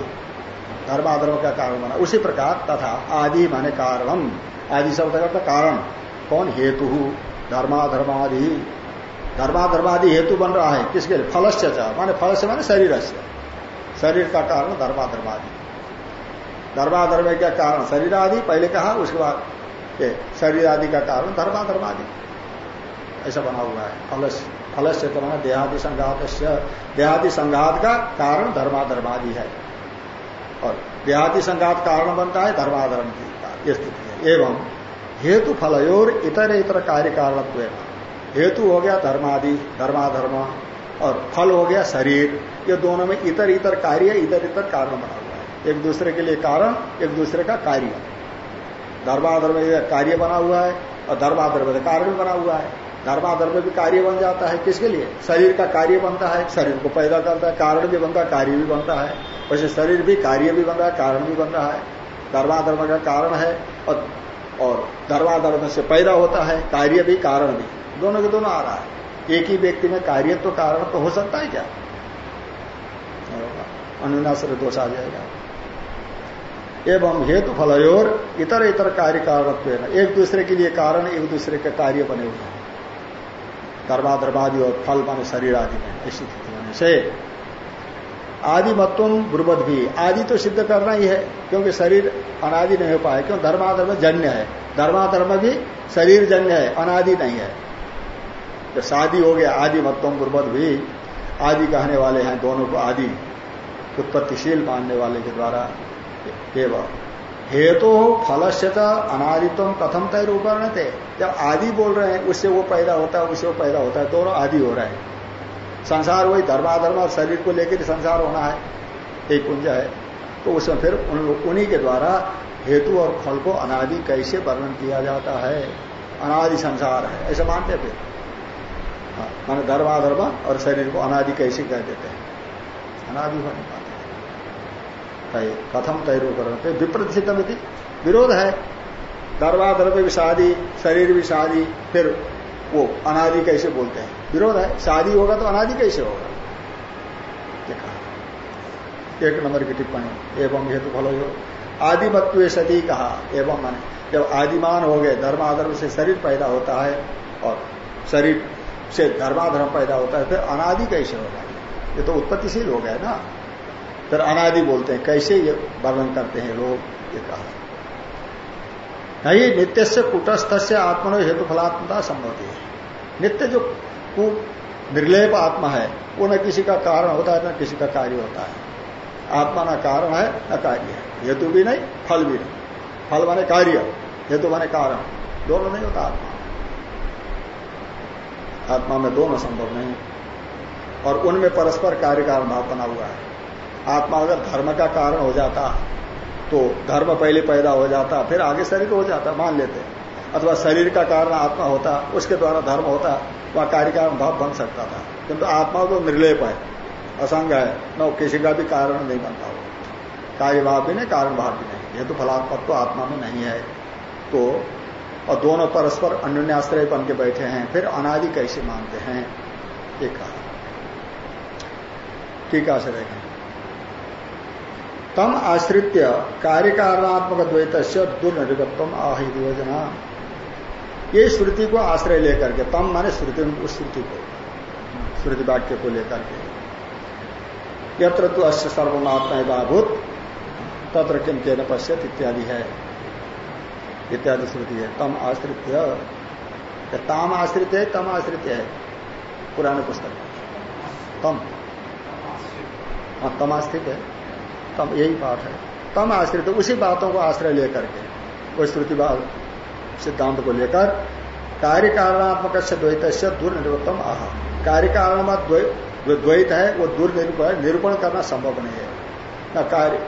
[SPEAKER 1] धर्माधर्म का कारण बना, उसी प्रकार तथा आदि माने कारणम। आदि शब्द का कारण। कौन हेतु? धर्माधर्मादि। धर्माधर्मादि हेतु बन रहा है। किसके लिए? फलस्य माने फल से माने शरीर से शरीर का कारण धर्माधर्मादि। धर्माधर्म का कारण शरीर आदि पहले कहा, उसके बाद शरीर आदि का कारण धर्माधर्मादि। ऐसा बना हुआ है। फलस्य। फलस्य तो माना देहादि संघात देहादि संघात का कारण धर्माधर्मादि है। और देहादि संघात कारण बनता है धर्माधर्म की। स्थिति। एवं हेतु फलयोर इतर इतर कार्य कारणत्व हेतु हो गया धर्मादि, धर्माधर्म और फल हो गया शरीर। ये दोनों में इतर इतर कार्य इतर इतर कारण बना हुआ है। एक दूसरे के लिए कारण, एक दूसरे का कार्य। धर्माधर्म कार्य बना हुआ है और धर्माधर्म कारण बना हुआ है। धर्माधर्म भी कार्य बन जाता है किसके लिए? शरीर का कार्य बनता है। शरीर को पैदा करता है, कारण भी बनता है, कार्य भी बनता है। वैसे शरीर भी कार्य भी बन रहा है, कारण भी बन रहा है। धर्माधर्म का कारण है और और धर्माधर्म से पैदा होता है, कार्य भी कारण भी। दोनों के दोनों आ रहा है। एक ही व्यक्ति में कार्य तो कारण तो हो सकता है क्या? अनुनाश्र दोष आ जाएगा। एवं हेतु फलयोर इतर इतर कार्य कारण एक दूसरे के लिए कारण, एक दूसरे के कार्य बने हुए हैं। धर्माधर्मादि और फल माने शरीर आदि में, ऐसी स्थिति होने से आदि मत्व गुरुबद भी। आदि तो सिद्ध करना ही है, क्योंकि शरीर अनादि नहीं हो पाए। क्यों? धर्माधर्म जन्य है। धर्माधर्म भी शरीर जन्य है, अनादि नहीं है। जब शादी हो गया, आदि मत्व गुरुबद भी, आदि कहने वाले हैं दोनों को आदि, उत्पत्तिशील मानने वाले के द्वारा। एवं हेतु तो फल से अनादित्व कथम तय उपकरण थे जब आदि बोल रहे हैं, उससे वो पैदा होता है, उससे वो पैदा होता है, दोनों आदि हो रहे हैं। संसार वही धर्माधर्म और शरीर को लेकर संसार होना है एक कुंज है। तो उसमें फिर उन, उन्हीं के द्वारा हेतु और फल को अनादि कैसे वर्णन किया जाता है? अनादि संसार है ऐसा मानते फिर। मान माने धर्माधर्म और शरीर को अनादि कैसे कह देते हैं? अनादि होने पाते कथम तैरो करते विप्रतिषिधम विरोध है। धर्माधर्म शादी शरीर शादी फिर वो अनादि कैसे बोलते हैं? विरोध है, शादी होगा तो अनादि कैसे होगा? एक नंबर की टिप्पणी, एवं हेतु फलो हो आदिमत्व सती कहा, एवं माने, जब आदिमान हो गए, धर्माधर्म से शरीर पैदा होता है, और शरीर से धर्माधर्म पैदा होता है, फिर अनादि कैसे होगा? ये तो उत्पत्तिशील हो गया ना। फिर अनादि बोलते हैं, कैसे ये वर्णन करते हैं लोग? ये कहा। नहीं नित्य से कुटस्थ से आत्मनो हेतु फलात्मता संभव है। नित्य जो निर्लेप आत्मा है, वो न किसी का कारण होता है, न किसी का कार्य होता है। आत्मा न कारण है, न कार्य है। हेतु भी नहीं, फल भी नहीं। फल माने कार्य, हेतु माने कारण। दोनों नहीं होता आत्मा। आत्मा में दोनों संभव नहीं और उनमें परस्पर कार्य कारण भाव बना हुआ है। आत्मा अगर धर्म का कारण हो जाता तो धर्म पहले पैदा हो जाता, फिर आगे शरीर हो जाता, मान लेते अथवा शरीर का कारण आत्मा होता, उसके द्वारा धर्म होता वह कार्य कारण भाव बन सकता था। किंतु आत्मा तो निर्लेप है, असंग है, न किसी का भी कारण नहीं बनता हो। कार्य भाव भी नहीं, कारण भाव भी नहीं। ये तो फलात्मक तो आत्मा में नहीं है। तो और दोनों परस्पर अन्योन्याश्रय बन के बैठे हैं, फिर अनादि कैसे मानते हैं? ये कहा। से देखें तम आश्रित्य कार्य कारणात्मक द्वैत से दुर्निर्गत्व आहित योजना ये श्रुति को आश्रय लेकर के, तम माने श्रुति, उस श्रुति को, श्रुति वाक्य को लेकर के। यत्र तो अश्य सर्वमात्मा बाभूत तत्र किम के पश्यत इत्यादि है। इत्यादि श्रुति है, तम आश्रित ताम आश्रित है, तम आश्रित है, पुराने पुस्तक। तम। हाँ तम आश्रित है। तम, यही पाठ है। तम आश्रित, उसी बातों को आश्रय लेकर के वो श्रुति सिद्धांत को लेकर कार्य कारणात्मक से द्वैत से दुर्निर्वत्तम आह। कार्य कारण जो द्वैत है, वो दुर्निरूपण निरूपण करना संभव नहीं है। न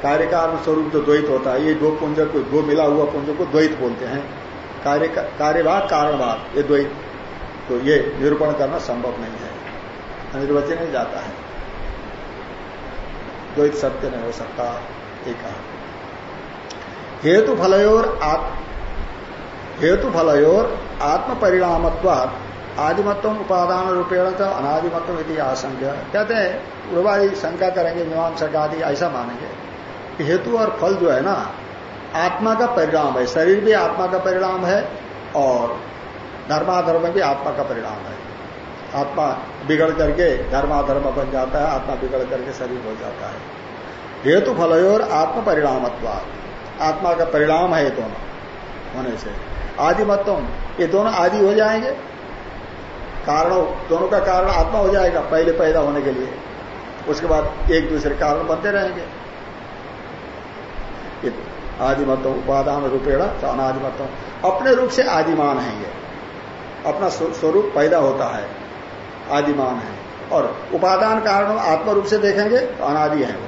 [SPEAKER 1] कार्य कारण स्वरूप जो द्वैत होता है, ये दो पुंज को, दो मिला हुआ पुंज को द्वैत बोलते हैं। कार्य कार्यभाग कारणभाग ये द्वैत। तो ये निरूपण करना संभव नहीं है। निर्वचन नहीं जाता है। द्वैत सत्य नहीं हो सकता, एक हेतु फलयोर हेतु फल फलयोर आत्म परिणामत्वाद आदिमत्व उपादान रूपेण तो अनादिमत्व यदि आशंका कहते हैं पूर्वादि शंका करेंगे मीमांसक आदि, ऐसा मानेंगे। हेतु और फल जो है ना, आत्मा का परिणाम है, शरीर भी आत्मा का परिणाम है, और धर्माधर्म भी आत्मा का परिणाम है। आत्मा बिगड़ करके धर्माधर्म बन जाता है, आत्मा बिगड़ करके शरीर हो जाता है। हेतु फल फलयोर आत्म परिणामत्व आत्मा का परिणाम है दोनों, होने से। आदिमत्व ये दोनों आदि हो जाएँगे। कारण, दोनों का कारण आत्मा हो जाएगा पहले पैदा होने के लिए। उसके बाद एक दूसरे कारण बनते रहेंगे। आदिमत्व उपादान रूपेण अनादिमत्व अपने रूप से आदिमान है ये। अपना स्वरूप पैदा होता है। आदिमान है। और उपादान कारण आत्मा रूप से देखेंगे तो अनादि है वो।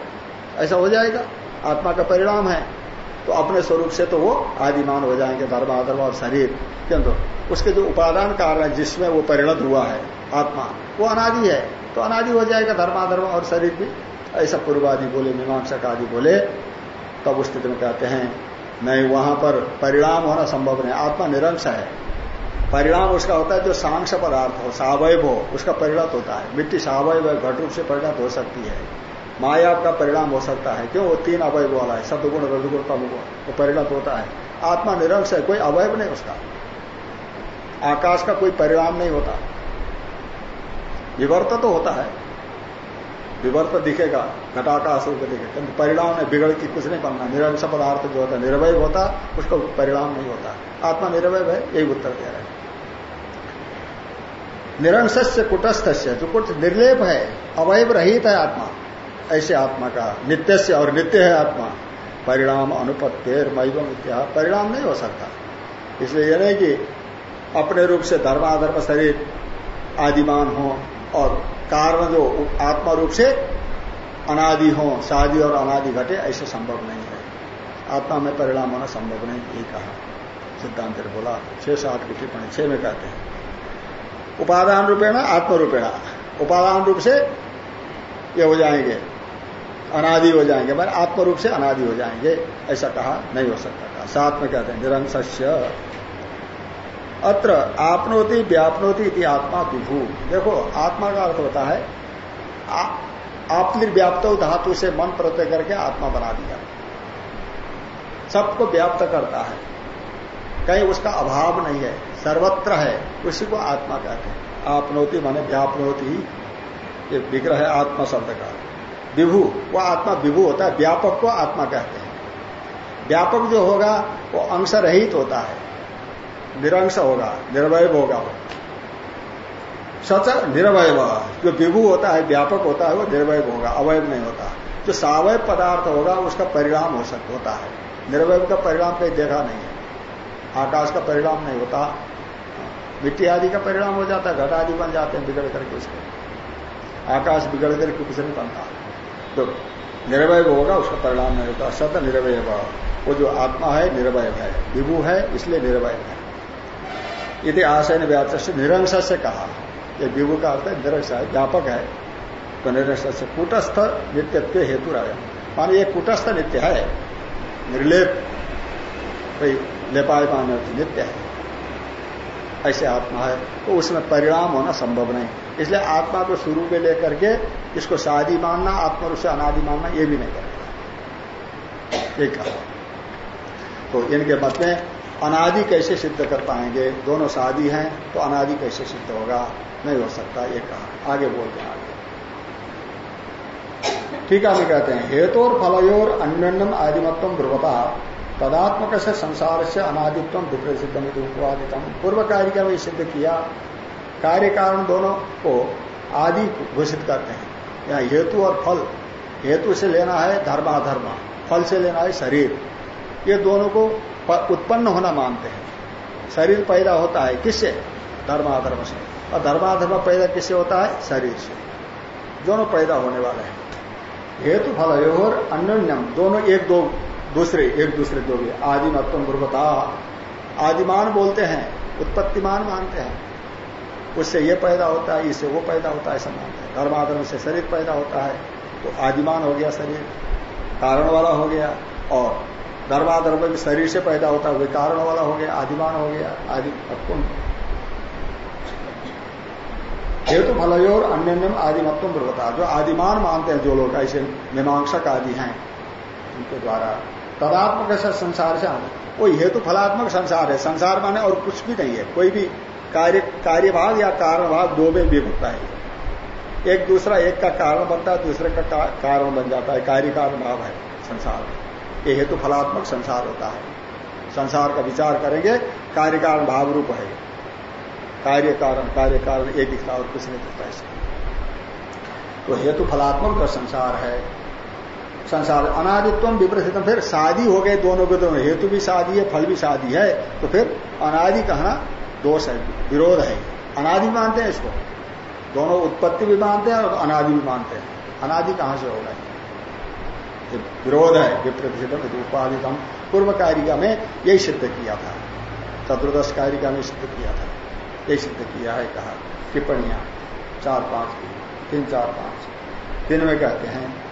[SPEAKER 1] ऐसा हो जाएगा। आत्मा का परिणाम है। तो अपने स्वरूप से तो वो आदिमान हो जाएँगे धर्माधर्म और शरीर, किंतु उसके जो उपादान कारण है, जिसमें वो परिणत हुआ है, आत्मा, वो अनादि है। तो अनादि हो जाएगा धर्माधर्म और शरीर भी। ऐसा पूर्वादि बोले, मीमांसक आदि बोले, तब उस स्थिति में कहते हैं नहीं वहाँ पर परिणाम होना संभव नहीं, आत्मा निरंश है। परिणाम उसका होता है जो सांक्ष पदार्थ हो, सावयव हो, उसका परिणत होता है। मिट्टी सावयव घट रूप से परिणत हो सकती है। माया का परिणाम हो सकता है। क्यों? वो तीन अवयव वाला है। सदगुण रजगुण, तमगुण। वो परिणत होता है। आत्मा निरंश है, कोई अवयव नहीं उसका। आकाश का कोई परिणाम नहीं होता। विवर्त तो होता है। विवर्त दिखेगा, घटाकाश रूप दिखेगा। किंतु परिणाम में बिगड़ की कुछ नहीं बनना। निरंश पदार्थ जो होता है, निर्वय होता, उसका परिणाम नहीं होता। आत्मा निर्वय है, यही उत्तर दे रहे हैं। निरंश से कुटस्थ से जो कुछ निर्लेप है, अवयव रहित है आत्मा। ऐसे आत्मा का नित्य से और नित्य है आत्मा। परिणाम अनुपत्तेर मैवम इत्या परिणाम नहीं हो सकता। इसलिए यह नहीं कि अपने रूप से धर्माधर्म शरीर आदिमान हो और कारण जो आत्मा रूप से अनादि हो शादी और अनादि घटे, ऐसे संभव नहीं है। आत्मा में परिणाम होना संभव नहीं, ये कहा। सिद्धांत ने बोला, छह सात की टिप्पणी छह में कहते हैं। उपादान रूपेणा आत्म रूपेण उपादान रूप से ये हो जाएँगे। अनादि हो जाएँगे, मैंने आत्म रूप से अनादि हो जाएँगे। ऐसा कहा, नहीं हो सकता कहा। साथ में कहते हैं निरंशस्य अत्र आपनोति व्यापनोति इति आत्मा विभू। देखो, आत्मा का अर्थ होता है आप व्याप्त धातु से मन प्रत्यय करके आत्मा बना दिया। सबको व्याप्त करता है। कहीं उसका अभाव नहीं है, सर्वत्र है, उसी को आत्मा कहते हैं। आपनोति माने व्यापनोति। ये विग्रह है आत्मा शब्द का। विभू, वो आत्मा विभू होता है, व्यापक को आत्मा कहते हैं। व्यापक जो होगा, वो अंश रहित होता है। निरंश होगा निर्वय होगा वो। सच निरवय जो विभू होता है, व्यापक होता है, वो निर्वय होगा अवयव नहीं होता। जो सावय पदार्थ होगा, उसका परिणाम हो सकता होता है। निर्वय का परिणाम कहीं देखा नहीं है। आकाश का परिणाम नहीं होता। मिट्टी आदि का परिणाम हो जाता है घट आदि बन जाते हैं, बिगड़ करके उसके। आकाश बिगड़ करके कुछ नहीं बनता। तो निर्वय होगा, उसका परिणाम नहीं होता। सत निर्वय वो। जो आत्मा है, निर्वय है। विभू है, इसलिए निर्वय है। यदि आशय ने व्याप्त से निरंश से कहा। ये विभु का अर्थ है, निरंश है, व्यापक है। तो निरंश से कुटस्थ नित्यत्व हेतु रहे। माने ये कुटस्थ नित्य है। निर्लेप। भाई लेपायमान नित्य है। ऐसे आत्मा है। तो उसमें परिणाम होना संभव नहीं। इसलिए आत्मा को शुरू में लेकर के इसको शादी मानना, आत्मा रूप से अनादि मानना, ये भी नहीं करेगा ये कहा तो इनके मत में अनादि कैसे सिद्ध कर पाएँगे? दोनों शादी हैं तो अनादि कैसे सिद्ध होगा? नहीं हो सकता ये कहा आगे बोलते हैं आगे। ठीक है कहते हैं हेतु और फलयोर अन्यन्यम आदिमत्व ध्रुवता तदात्मक से संसार से अनादित्व विप्रसिद्धम उपवादितम पूर्व कार्य में सिद्ध किया कार्य कारण दोनों को आदि घोषित करते हैं। यहाँ हेतु और फल। हेतु से लेना है धर्माधर्म। फल से लेना है शरीर। ये दोनों को उत्पन्न होना मानते हैं। शरीर पैदा होता है किससे? धर्माधर्म से। और धर्माधर्म पैदा किससे होता है? शरीर से। दोनों पैदा होने वाले हैं। हेतु, फल और अन्योन्यम। दोनों एक दो, दूसरे, एक दूसरे दो भी। आदिमत्व गुरुवता आदिमान बोलते हैं। उत्पत्तिमान मानते हैं। उससे ये पैदा होता है, इससे वो पैदा होता है ऐसा मानते हैं धर्माधर्म से शरीर पैदा होता है तो आदिमान हो गया शरीर, कारण वाला हो गया, और धर्माधर्म भी शरीर से पैदा होता है कारण वाला हो गया, आदिमान हो गया, आदि हेतु फलयोर अन्यन्यम आदिमत्व ब्रवता। जो आदिमान मानते हैं, जो लोग ऐसे मीमांसक आदि हैं, उनके द्वारा तदात्मक संसार से वो हेतु फलात्मक संसार है, संसार माने और कुछ भी नहीं है, कोई भी कार्य, कार्यभाग या कारण भाग दो में विभक्त है। एक दूसरा एक का कारण बनता है, दूसरे का कारण बन जाता है। कार्य कारण भाव है संसार ये हेतु फलात्मक संसार होता है। संसार का विचार करेंगे कार्य कारण भाव रूप है। कार्य कारण कार्य कारण एक दिखता और कुछ नहीं दिखता इसका तो हेतु फलात्मक जो संसार है, संसार अनादित्व विपरीत फिर शादी हो गए दोनों के दोनों। हेतु भी शादी है, फल भी शादी है तो फिर अनादि कहना दोष है, विरोध है। अनादि मानते हैं इसको। दोनों उत्पत्ति भी मानते हैं और अनादि भी मानते हैं। अनादि कहाँ से होगा? विरोध है, विप्रतिषिधम उपाधितम। पूर्व कारिका में यही सिद्ध किया था। चतुर्दश कारिका में सिद्ध किया था। यही सिद्ध किया है, कहा। टिप्पणियाँ, चार पाँच की, तीन चार पाँच। तीन में कहते हैं,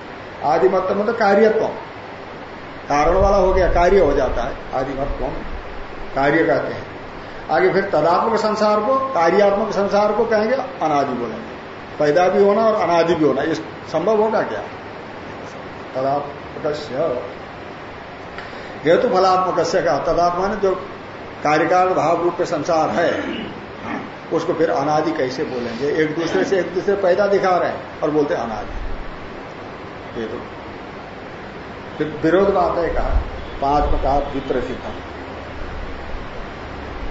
[SPEAKER 1] आदिमत्व मतलब कार्यत्व। कारण वाला हो गया, कार्य हो जाता है, आदिमत्व। कार्य कहते हैं आगे फिर तदात्मक संसार को, कार्यात्मक संसार को कहेंगे अनादि बोलेंगे। पैदा भी होना और अनादि भी होना, ये संभव होगा क्या? तदात्मक हेतु फलात्मक का तदात्मा ने जो कार्यकाल भाव रूप संसार है, उसको फिर अनादि कैसे बोलेंगे? एक दूसरे से एक दूसरे पैदा दिखा रहे हैं और बोलते अनादि। ये तो फिर विरोध बात है कहा पाँच में कहा विप्रसिद्धम।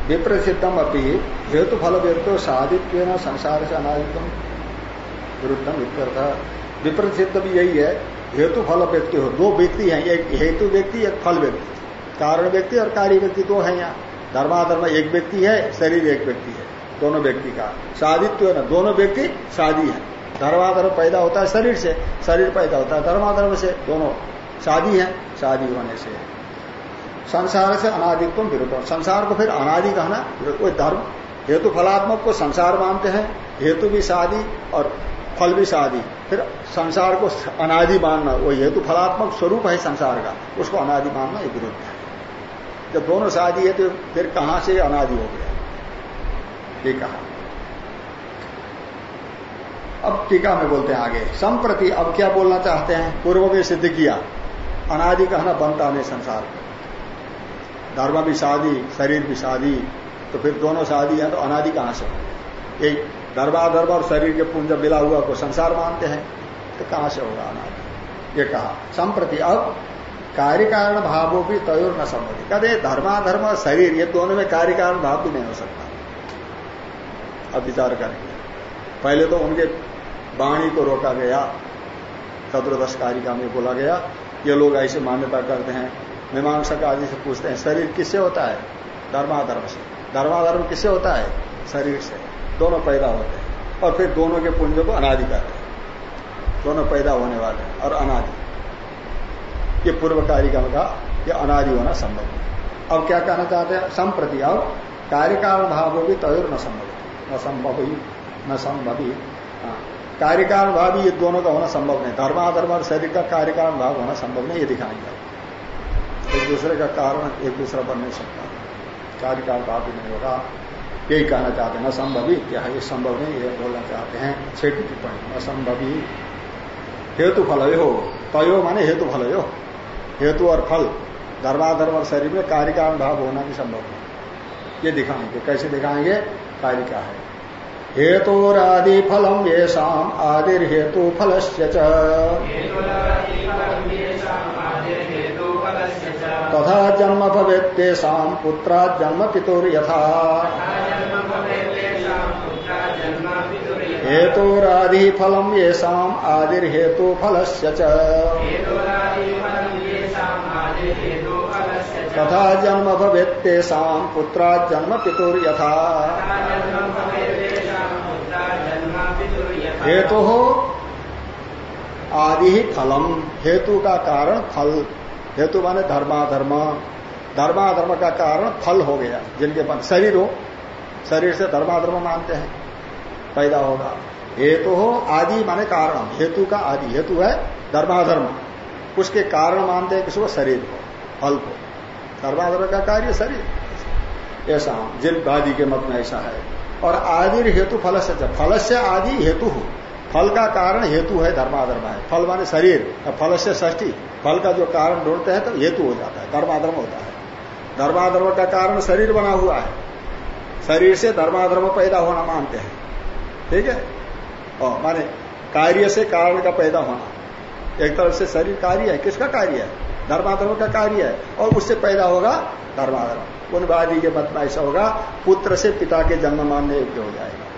[SPEAKER 1] विप्रसिद्धम अभी हेतु फल व्यक्तो साधित्व संसार से अनादितम विरुद्धम इत्यर्थ। विप्रसिद्ध भी यही है हेतु फल व्यक्ति हो। दो व्यक्ति हैं, एक हेतु व्यक्ति, एक फल व्यक्ति। कारण व्यक्ति और कार्य व्यक्ति दो है यहाँ। धर्माधर्म एक व्यक्ति है, शरीर एक व्यक्ति है, दोनों व्यक्ति का। शादित्व न, दोनों व्यक्ति शादी है। धर्माधर्म पैदा होता है शरीर से, शरीर पैदा होता है धर्माधर्म से, दोनों शादी है शादी होने से। संसार से अनादित्व विरुद्ध। संसार को फिर अनादि कहना कोई धर्म। हेतु फलात्मक को संसार मानते हैं, हेतु भी शादी और फल भी शादी फिर संसार को अनादि मानना, वो हेतु फलात्मक स्वरूप है संसार का, उसको अनादि मानना ये विरुद्ध है। जब दोनों शादी है तो फिर कहाँ से अनादि हो गया? ये कहा? अब टीका में बोलते हैं आगे। संप्रति अब क्या बोलना चाहते हैं? पूर्व में सिद्ध किया। अनादि कहना बनता नहीं संसार में। धर्म भी शादी, शरीर भी शादी तो फिर दोनों शादी है तो अनादि कहाँ से हो एक धर्माधर्म और शरीर के पुंज मिला हुआ को संसार मानते हैं तो कहाँ से होगा अनादि? ये कहा। संप्रति अब कार्य कारण भावों भी तय न संबंधी कहते धर्माधर्म और शरीर, ये दोनों में कार्य कारण भाव भी नहीं हो सकता। अब विचार करेंगे। पहले तो उनके वाणी को रोका गया चतुर्दश कारिका में बोला गया, ये लोग ऐसे मान्यता करते हैं मीमांसक आदि से पूछते हैं, शरीर किससे होता है? धर्माधर्म से। धर्माधर्म किससे होता है? शरीर से। दोनों पैदा होते हैं। और फिर दोनों के पुंज को अनादि करते हैं। दोनों पैदा होने वाले हैं और अनादि। ये पूर्व कारिका का ये अनादि होना संभव है। अब क्या कहना चाहते हैं? संप्रति। अब कार्यकारण भाव भी तय न संभव। न संभव ही न संभवी। हाँ। कार्यकारण भाव ये दोनों का होना संभव नहीं। धर्माधर्म और शरीर का कार्यकारण भाव होना संभव नहीं, ये दिखाएँगे एक दूसरे का कारण एक दूसरा बन नहीं सकता। कार्यकाल भाव भी नहीं होगा। यही कहना चाहते हैं, न संभवी। क्या है ये संभव नहीं, ये बोलना चाहते हैं। छठी टिप्पणी, न संभवी। हेतु फल हो तयो माने हेतु फल हो हेतु और फल, धर्माधर्म और शरीर में कार्यकारण भाव होना भी संभव नहीं ये दिखाएँगे। कैसे दिखाएँगे? कारिका है? हेतोरादि फलम ये शाम आदिर हेतु फल तथा जन्म भवेत्तेषा पुत्रा जन्म पितुर यथा हेतोरादि फलम ये आदिर हेतु फल तथा जन्म भवेत्तेषा पुत्रा जन्म पितुर यथा हेतु आदि फलम। हेतु का कारण फल। हेतु माने धर्माधर्म धर्माधर्म का कारण फल हो गया, जिनके पास शरीर हो। शरीर से धर्माधर्म मानते हैं। पैदा होगा। हेतु हो, आदि माने कारण। हेतु का आदि। हेतु है धर्माधर्म उसके कारण मानते हैं किसी को शरीर को फल को धर्माधर्म का कार्य शरीर। ऐसा। जिन आदि के मत में ऐसा है। और आदि हेतु फल से फल से आदि हेतु हो। फल का कारण हेतु है, धर्माधर्म है। फल माने शरीर फल से ष्टी फल का जो कारण ढूंढते हैं तो हेतु हो जाता है, धर्माधर्म होता है। धर्माधर्म का कारण शरीर बना हुआ है। शरीर से धर्माधर्म पैदा होना मानते हैं। ठीक है? और माने कार्य से कारण का पैदा होना। एक तरफ़ से शरीर कार्य है। किसका कार्य है? धर्माधर्म का कार्य है। और उससे पैदा होगा धर्माधर्म। उन उनवादी के मत में ऐसा होगा। पुत्र से पिता के जन्म मानने योग्य हो जाएगा।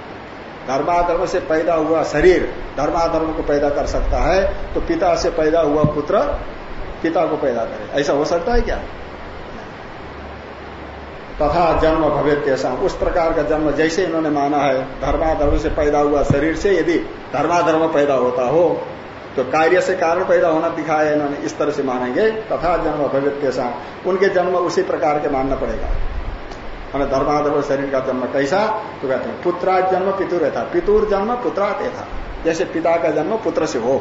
[SPEAKER 1] धर्माधर्म से पैदा हुआ शरीर धर्माधर्म को पैदा कर सकता है तो पिता से पैदा हुआ पुत्र पिता को पैदा करे। ऐसा हो सकता है क्या? तथा जन्म भवेद कैसा उस प्रकार का जन्म जैसे इन्होंने माना है, धर्माधर्म से पैदा हुआ शरीर से यदि धर्माधर्म पैदा होता हो तो कार्य से कारण पैदा होना दिखाया इन्होंने, इस तरह से मानेंगे। तथा जन्म भवेद कैसा उनके जन्म उसी प्रकार के मानना पड़ेगा। मैंने धर्माधर्म शरीर का जन्म कैसा? तो कहते हैं, पुत्रा जन्म पितुर था पितुर जन्म पुत्रात था जैसे पिता का जन्म पुत्र से हो।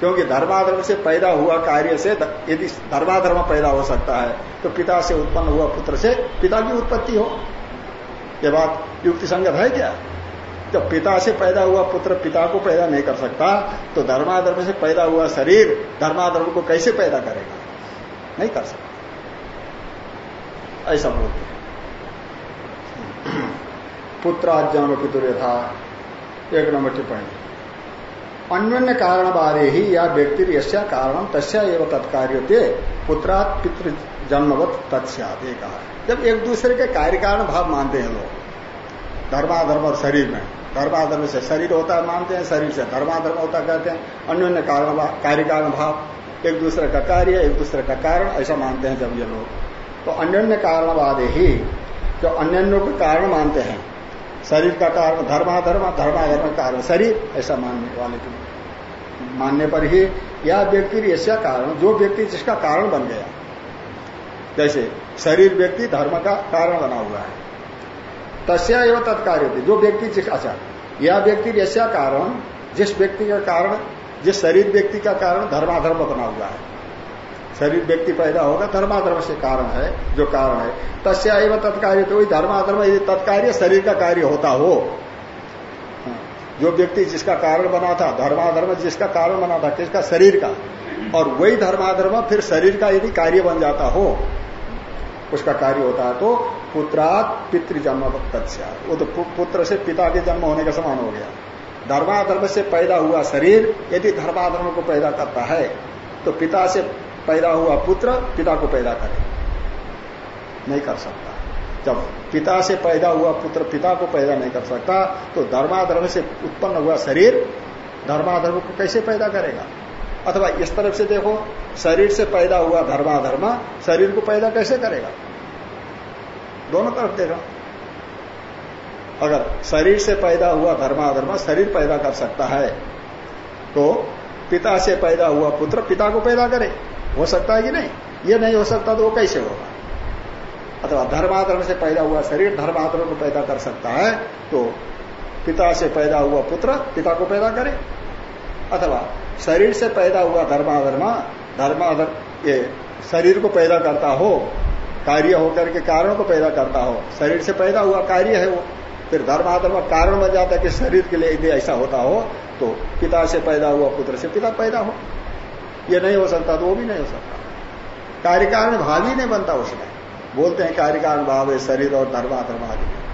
[SPEAKER 1] क्योंकि धर्माधर्म से पैदा हुआ कार्य से यदि धर्माधर्म पैदा हो सकता है तो पिता से उत्पन्न हुआ पुत्र से पिता की उत्पत्ति हो। ये बात युक्ति संगत है क्या? जब पिता से पैदा हुआ पुत्र पिता को पैदा नहीं कर सकता तो धर्माधर्म से पैदा हुआ शरीर धर्माधर्म को कैसे पैदा करेगा? नहीं कर सकता। ऐसा बोलते पुत्राज्ञान पितुर था एक नंबर टिप्पणी। अन्य कारण बारे ही या व्यक्ति यश्या कारण तस्या एवं तत्कार्य पुत्रात पितृ जन्मवत तत्स्यात कहा जब एक दूसरे के कार्य कारण भाव मानते हैं लोग। धर्माधर्म और शरीर में। धर्माधर्म से शरीर होता है मानते हैं, शरीर से धर्माधर्म होता कहते हैं। अन्योन्य कारण कार्य कारण भाव एक दूसरे का कार्य, एक दूसरे का कारण, ऐसा मानते हैं जब ये लोग। तो अन्य कारणवाद ही जो अन्यों के कारण मानते हैं शरीर का कारण धर्माधर्म धर्माधर्म कारण शरीर, ऐसा मानने वाले के मानने पर ही यह व्यक्ति ऐसा कारण, जो व्यक्ति जिसका कारण बन गया। जैसे शरीर व्यक्ति धर्म का कारण बना हुआ है। तस्या एवं तत्कार्य जो व्यक्ति जिस अच्छा यह व्यक्ति ऐसा कारण, जिस व्यक्ति का कारण, जिस शरीर व्यक्ति का कारण धर्माधर्म बना हुआ है। शरीर व्यक्ति पैदा होगा धर्माधर्म से कारण है जो कारण है। तस्या एवं तत्कार्य तो वही धर्माधर्म यदि तत्कार्य शरीर का कार्य होता हो। हाँ, जो व्यक्ति जिसका कारण बना था धर्माधर्म जिसका कारण बना था किसका? शरीर का। और वही धर्माधर्म फिर शरीर का यदि कार्य बन जाता हो उसका कार्य होता है तो पुत्रात पितृजन्म तत्स्या वो तो पुत्र से पिता के जन्म होने का समान हो गया। धर्माधर्म से पैदा हुआ शरीर यदि धर्माधर्म को पैदा करता है तो पिता से पैदा हुआ पुत्र पिता को पैदा करे। नहीं कर सकता। जब पिता से पैदा हुआ पुत्र पिता को पैदा नहीं कर सकता तो धर्माधर्म से उत्पन्न हुआ शरीर धर्माधर्म को कैसे पैदा करेगा? अथवा इस तरफ़ से देखो, शरीर से पैदा हुआ धर्माधर्म शरीर को पैदा कैसे करेगा? दोनों तरफ़ देखो। अगर शरीर से पैदा हुआ धर्माधर्म शरीर पैदा कर सकता है तो पिता से पैदा हुआ पुत्र पिता को पैदा करे। हो सकता है कि नहीं? ये नहीं हो सकता तो वो कैसे होगा? अथवा धर्माधर्म से पैदा हुआ शरीर धर्माधर्म को पैदा कर सकता है तो पिता से पैदा हुआ पुत्र पिता को पैदा करे। अथवा शरीर से पैदा हुआ धर्माधर्मा, धर्माधर्म ये शरीर को पैदा करता हो, कार्य होकर के कारण को पैदा करता हो, शरीर से पैदा हुआ कार्य है वो, फिर धर्माधर्म कारण बन जाता है कि शरीर के लिए यदि ऐसा होता हो तो पिता से पैदा हुआ पुत्र से पिता पैदा हो। ये नहीं हो सकता तो वो भी नहीं हो सकता। कार्यकारण भाव ही नहीं बनता उसमें। बोलते हैं कार्यकारण भाव है, शरीर और धर्माधर्म आदि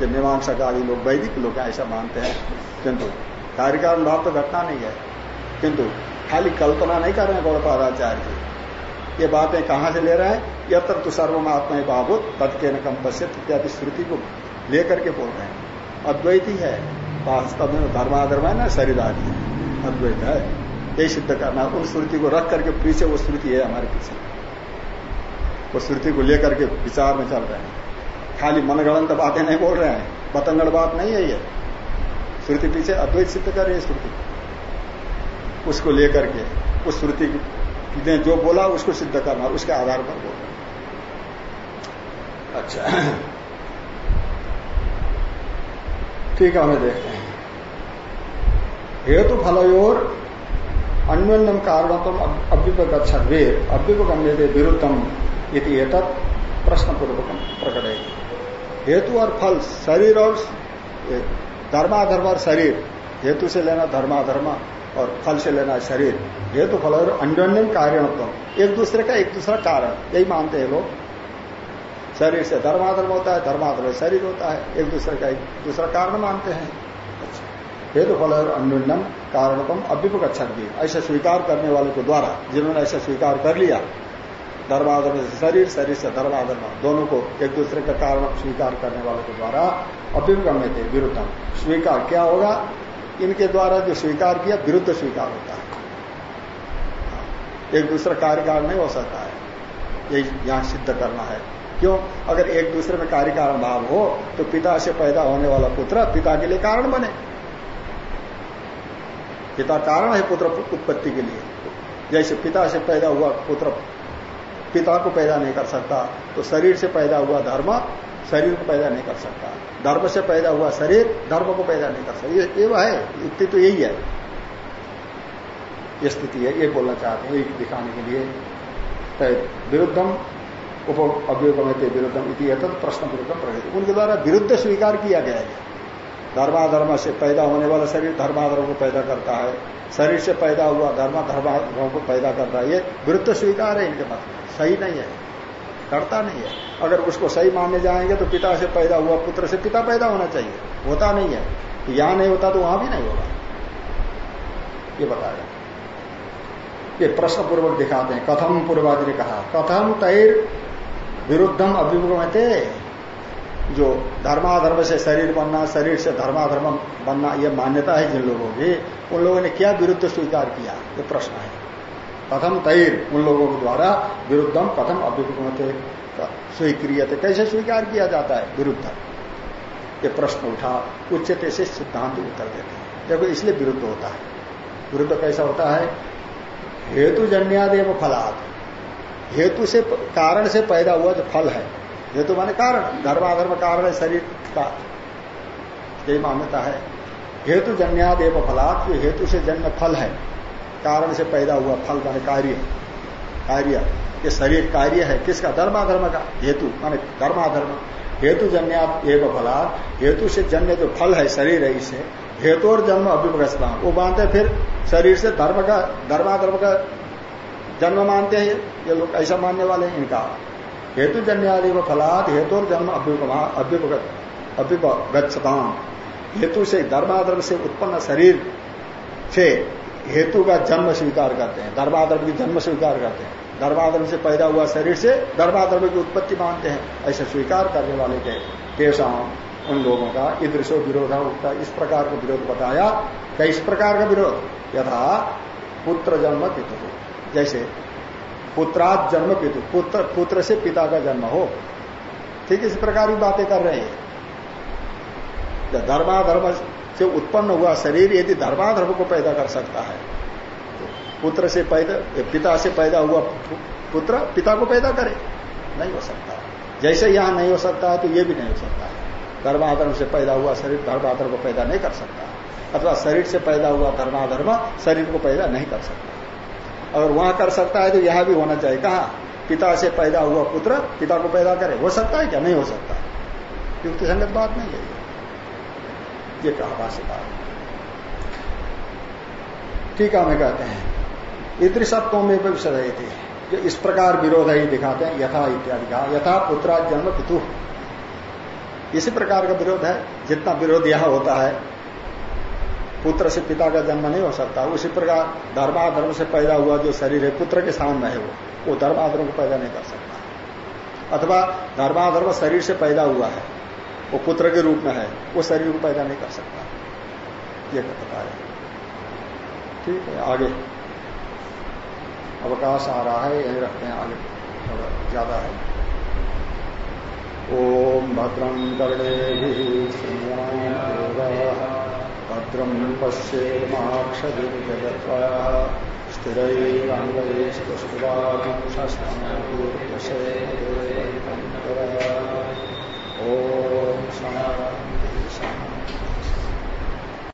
[SPEAKER 1] जो मीमांसक आदि लोग, वैदिक लोग ऐसा मानते हैं। किंतु कार्यकारण भाव तो घटना नहीं है। किंतु खाली कल्पना नहीं कर रहे हैं गौड़पादाचार्य जी। ये बातें कहाँ से ले रहे हैं? यत्र तो सर्वमात्मा बाबुत तत्के न कंपश्यत इत्यादि श्रुति को लेकर के बोल रहे हैं। अद्वैत ही है वास्तव में धर्माधर्म है ना शरीर आदि है। अद्वैत है। यही सिद्ध करना उन श्रुति को रख करके पीछे वो श्रुति है हमारे पीछे। वो श्रुति को लेकर के विचार में चल रहे हैं। खाली मनगणंत बातें नहीं बोल रहे हैं। पतंगड़ बात नहीं है ये। श्रुति पीछे अद्वैत सिद्ध कर रही है श्रुति। उसको लेकर के, उस श्रुति ने जो बोला उसको सिद्ध करना उसके आधार पर बोल रहे अच्छा। ठीक है, हमें देखते हैं। हेतु फलोर अन्योन्यम कारणतम अभ्युपगछे अभ्युपगम्य विरुद्धम यदि एतत् प्रश्न पूर्वक प्रकट है हेतु और फल शरीर और धर्माधर्म और शरीर। हेतु से लेना धर्माधर्म और फल से लेना शरीर। हेतु फल और अन्योन्यम कार्यणत्म एक दूसरे का एक दूसरा कारण। यही मानते हैं लोग। शरीर से धर्माधर्म होता है, धर्माधर्म शरीर होता है। एक दूसरे का एक दूसरा कारण मानते हैं। हेतु फल और अन्योन्यम कारणतम अभ्युपगछत भी ऐसा स्वीकार करने वाले के द्वारा, जिन्होंने ऐसा स्वीकार कर लिया धर्माधर्म से शरीर शरीर से धर्माधर्म दोनों को एक दूसरे का कारण स्वीकार करने वाले के द्वारा अभ्युपगम्य थे विरुद्धम स्वीकार क्या होगा? इनके द्वारा जो स्वीकार किया, विरुद्ध स्वीकार होता है। एक दूसरा कार्यकाल नहीं हो सकता है। यही यहाँ सिद्ध करना है। क्यों? अगर एक दूसरे में कार्य कारण भाव हो तो पिता से पैदा होने वाला पुत्र पिता के लिए कारण बने। पिता कारण है पुत्र उत्पत्ति के लिए। जैसे पिता से पैदा हुआ पुत्र पिता को पैदा नहीं कर सकता तो शरीर से पैदा हुआ धर्म शरीर को पैदा नहीं कर सकता। धर्म से पैदा हुआ शरीर धर्म को पैदा नहीं कर सकता। ये, ये है युक्ति तो यही है। ये स्थिति है ये बोलना चाहते हैं यही दिखाने के लिए। विरुद्धम उप अव्युगमते विरुद्धम प्रश्न विरुद्धम प्रगति उनके द्वारा विरुद्ध स्वीकार किया गया है। धर्माधर्म से पैदा होने वाला शरीर धर्माधर्म को पैदा करता है। शरीर से पैदा हुआ धर्म धर्माधर्म को पैदा करता है। ये विरुद्ध स्वीकार है इनके पास। सही नहीं है। करता नहीं है। अगर उसको सही मानने जाएँगे तो पिता से पैदा हुआ पुत्र से पिता पैदा होना चाहिए। होता नहीं है। यहाँ नहीं होता तो वहाँ भी नहीं होगा। ये बताया। ये प्रश्न पूर्वक दिखाते हैं। कथम पूर्वादि ने कहा, कथम तैर विरुद्धम अभिमुखमते। जो धर्माधर्म से शरीर बनना, शरीर से धर्माधर्म बनना यह मान्यता है जिन लोगों की, उन लोगों ने क्या विरुद्ध स्वीकार किया? ये प्रश्न है। प्रथम तैर, उन लोगों के द्वारा विरुद्धम कथम अभिमुखमते स्वीक्रिय थे कैसे स्वीकार किया जाता है? विरुद्ध। ये प्रश्न उठा, उच्चते से सिद्धांत उत्तर देते हैं। देखो, इसलिए विरुद्ध होता है। विरुद्ध कैसा होता है? हेतु जन्यादेव फलात्। हेतु से, कारण से पैदा हुआ जो फल है हेतु माने कारण, धर्माधर्म कारण है शरीर का। यही मान्यता है। हेतु जन्यादेव फलात् जो हेतु से जन्म फल है। कारण से पैदा हुआ फल माने कार्य। कार्य, ये शरीर कार्य है। किसका? धर्माधर्म का। हेतु, माने धर्माधर्म। हेतु जन्याद एक फला हेतु से जन्य जो फल है शरीर है इससे हेतु और जन्म अभिभगस्ता वो मानते फिर शरीर से धर्म का, धर्माधर्म का जन्म मानते हैं ये लोग, ऐसा मानने वाले इनका। हेतु जन्यादि व फलाद हेतु जन्म अभ्युपगछताम हेतु से धर्माधर्म से उत्पन्न शरीर से हेतु का जन्म स्वीकार करते हैं। धर्माधर्म की जन्म स्वीकार करते हैं। धर्माधर्म से पैदा हुआ शरीर से धर्माधर्म की उत्पत्ति मानते हैं। ऐसे स्वीकार करने वाले के तेषाम उन लोगों का ईदृशो विरोध उठता इस प्रकार का विरोध बताया। क्या इस प्रकार का विरोध? यथा पुत्र जन्म पितु। जैसे पुत्रात जन्म पितु, पुत्र पुत्र से पिता का जन्म हो। ठीक इस प्रकार की बातें कर रहे हैं। धर्माधर्म से उत्पन्न हुआ शरीर, यदि धर्माधर्म को पैदा कर सकता है तो पुत्र से पैदा, पिता से पैदा हुआ पुत्र पिता को पैदा करे। नहीं हो सकता। जैसे यहाँ नहीं हो सकता है तो ये भी नहीं हो सकता है। धर्माधर्म से पैदा हुआ शरीर, धर्माधर्म को पैदा नहीं कर सकता। अथवा शरीर से पैदा हुआ धर्माधर्म, शरीर को पैदा नहीं कर सकता। अगर वहाँ कर सकता है तो यहाँ भी होना चाहिए। कहा, पिता से पैदा हुआ पुत्र, पिता को पैदा करे। हो सकता है क्या? नहीं हो सकता। युक्ति संगत बात नहीं है। ये कहा भाष्यकार टीका में कहते हैं। ईदृशत्वों में विषय थे। जो इस प्रकार विरोध ही दिखाते हैं, यथा इत्यादि कहा। यथा पुत्रा जन्म पितु। इसी प्रकार का विरोध है। जितना विरोध यहाँ होता है पुत्र से पिता का जन्म नहीं हो सकता। उसी प्रकार धर्माधर्म से पैदा हुआ जो शरीर है, पुत्र के स्थान में है वो वो धर्माधर्म को पैदा नहीं कर सकता। अथवा धर्माधर्म शरीर से पैदा हुआ है, वो पुत्र के रूप में है, वो शरीर को पैदा नहीं कर सकता। ये बताया ठीक है, आगे। अवकाश आ रहा है, यही रखते हैं आगे। थोड़ा ज़्यादा है। ओम भद्रं कर्णे ब्रह्म पश्येमाक्षदिं जगत्वा स्थिरैरङ्गैस्तस्तुवांशस्तमपूर्वशेतुरेकं ॐ शान्ति शान्ति।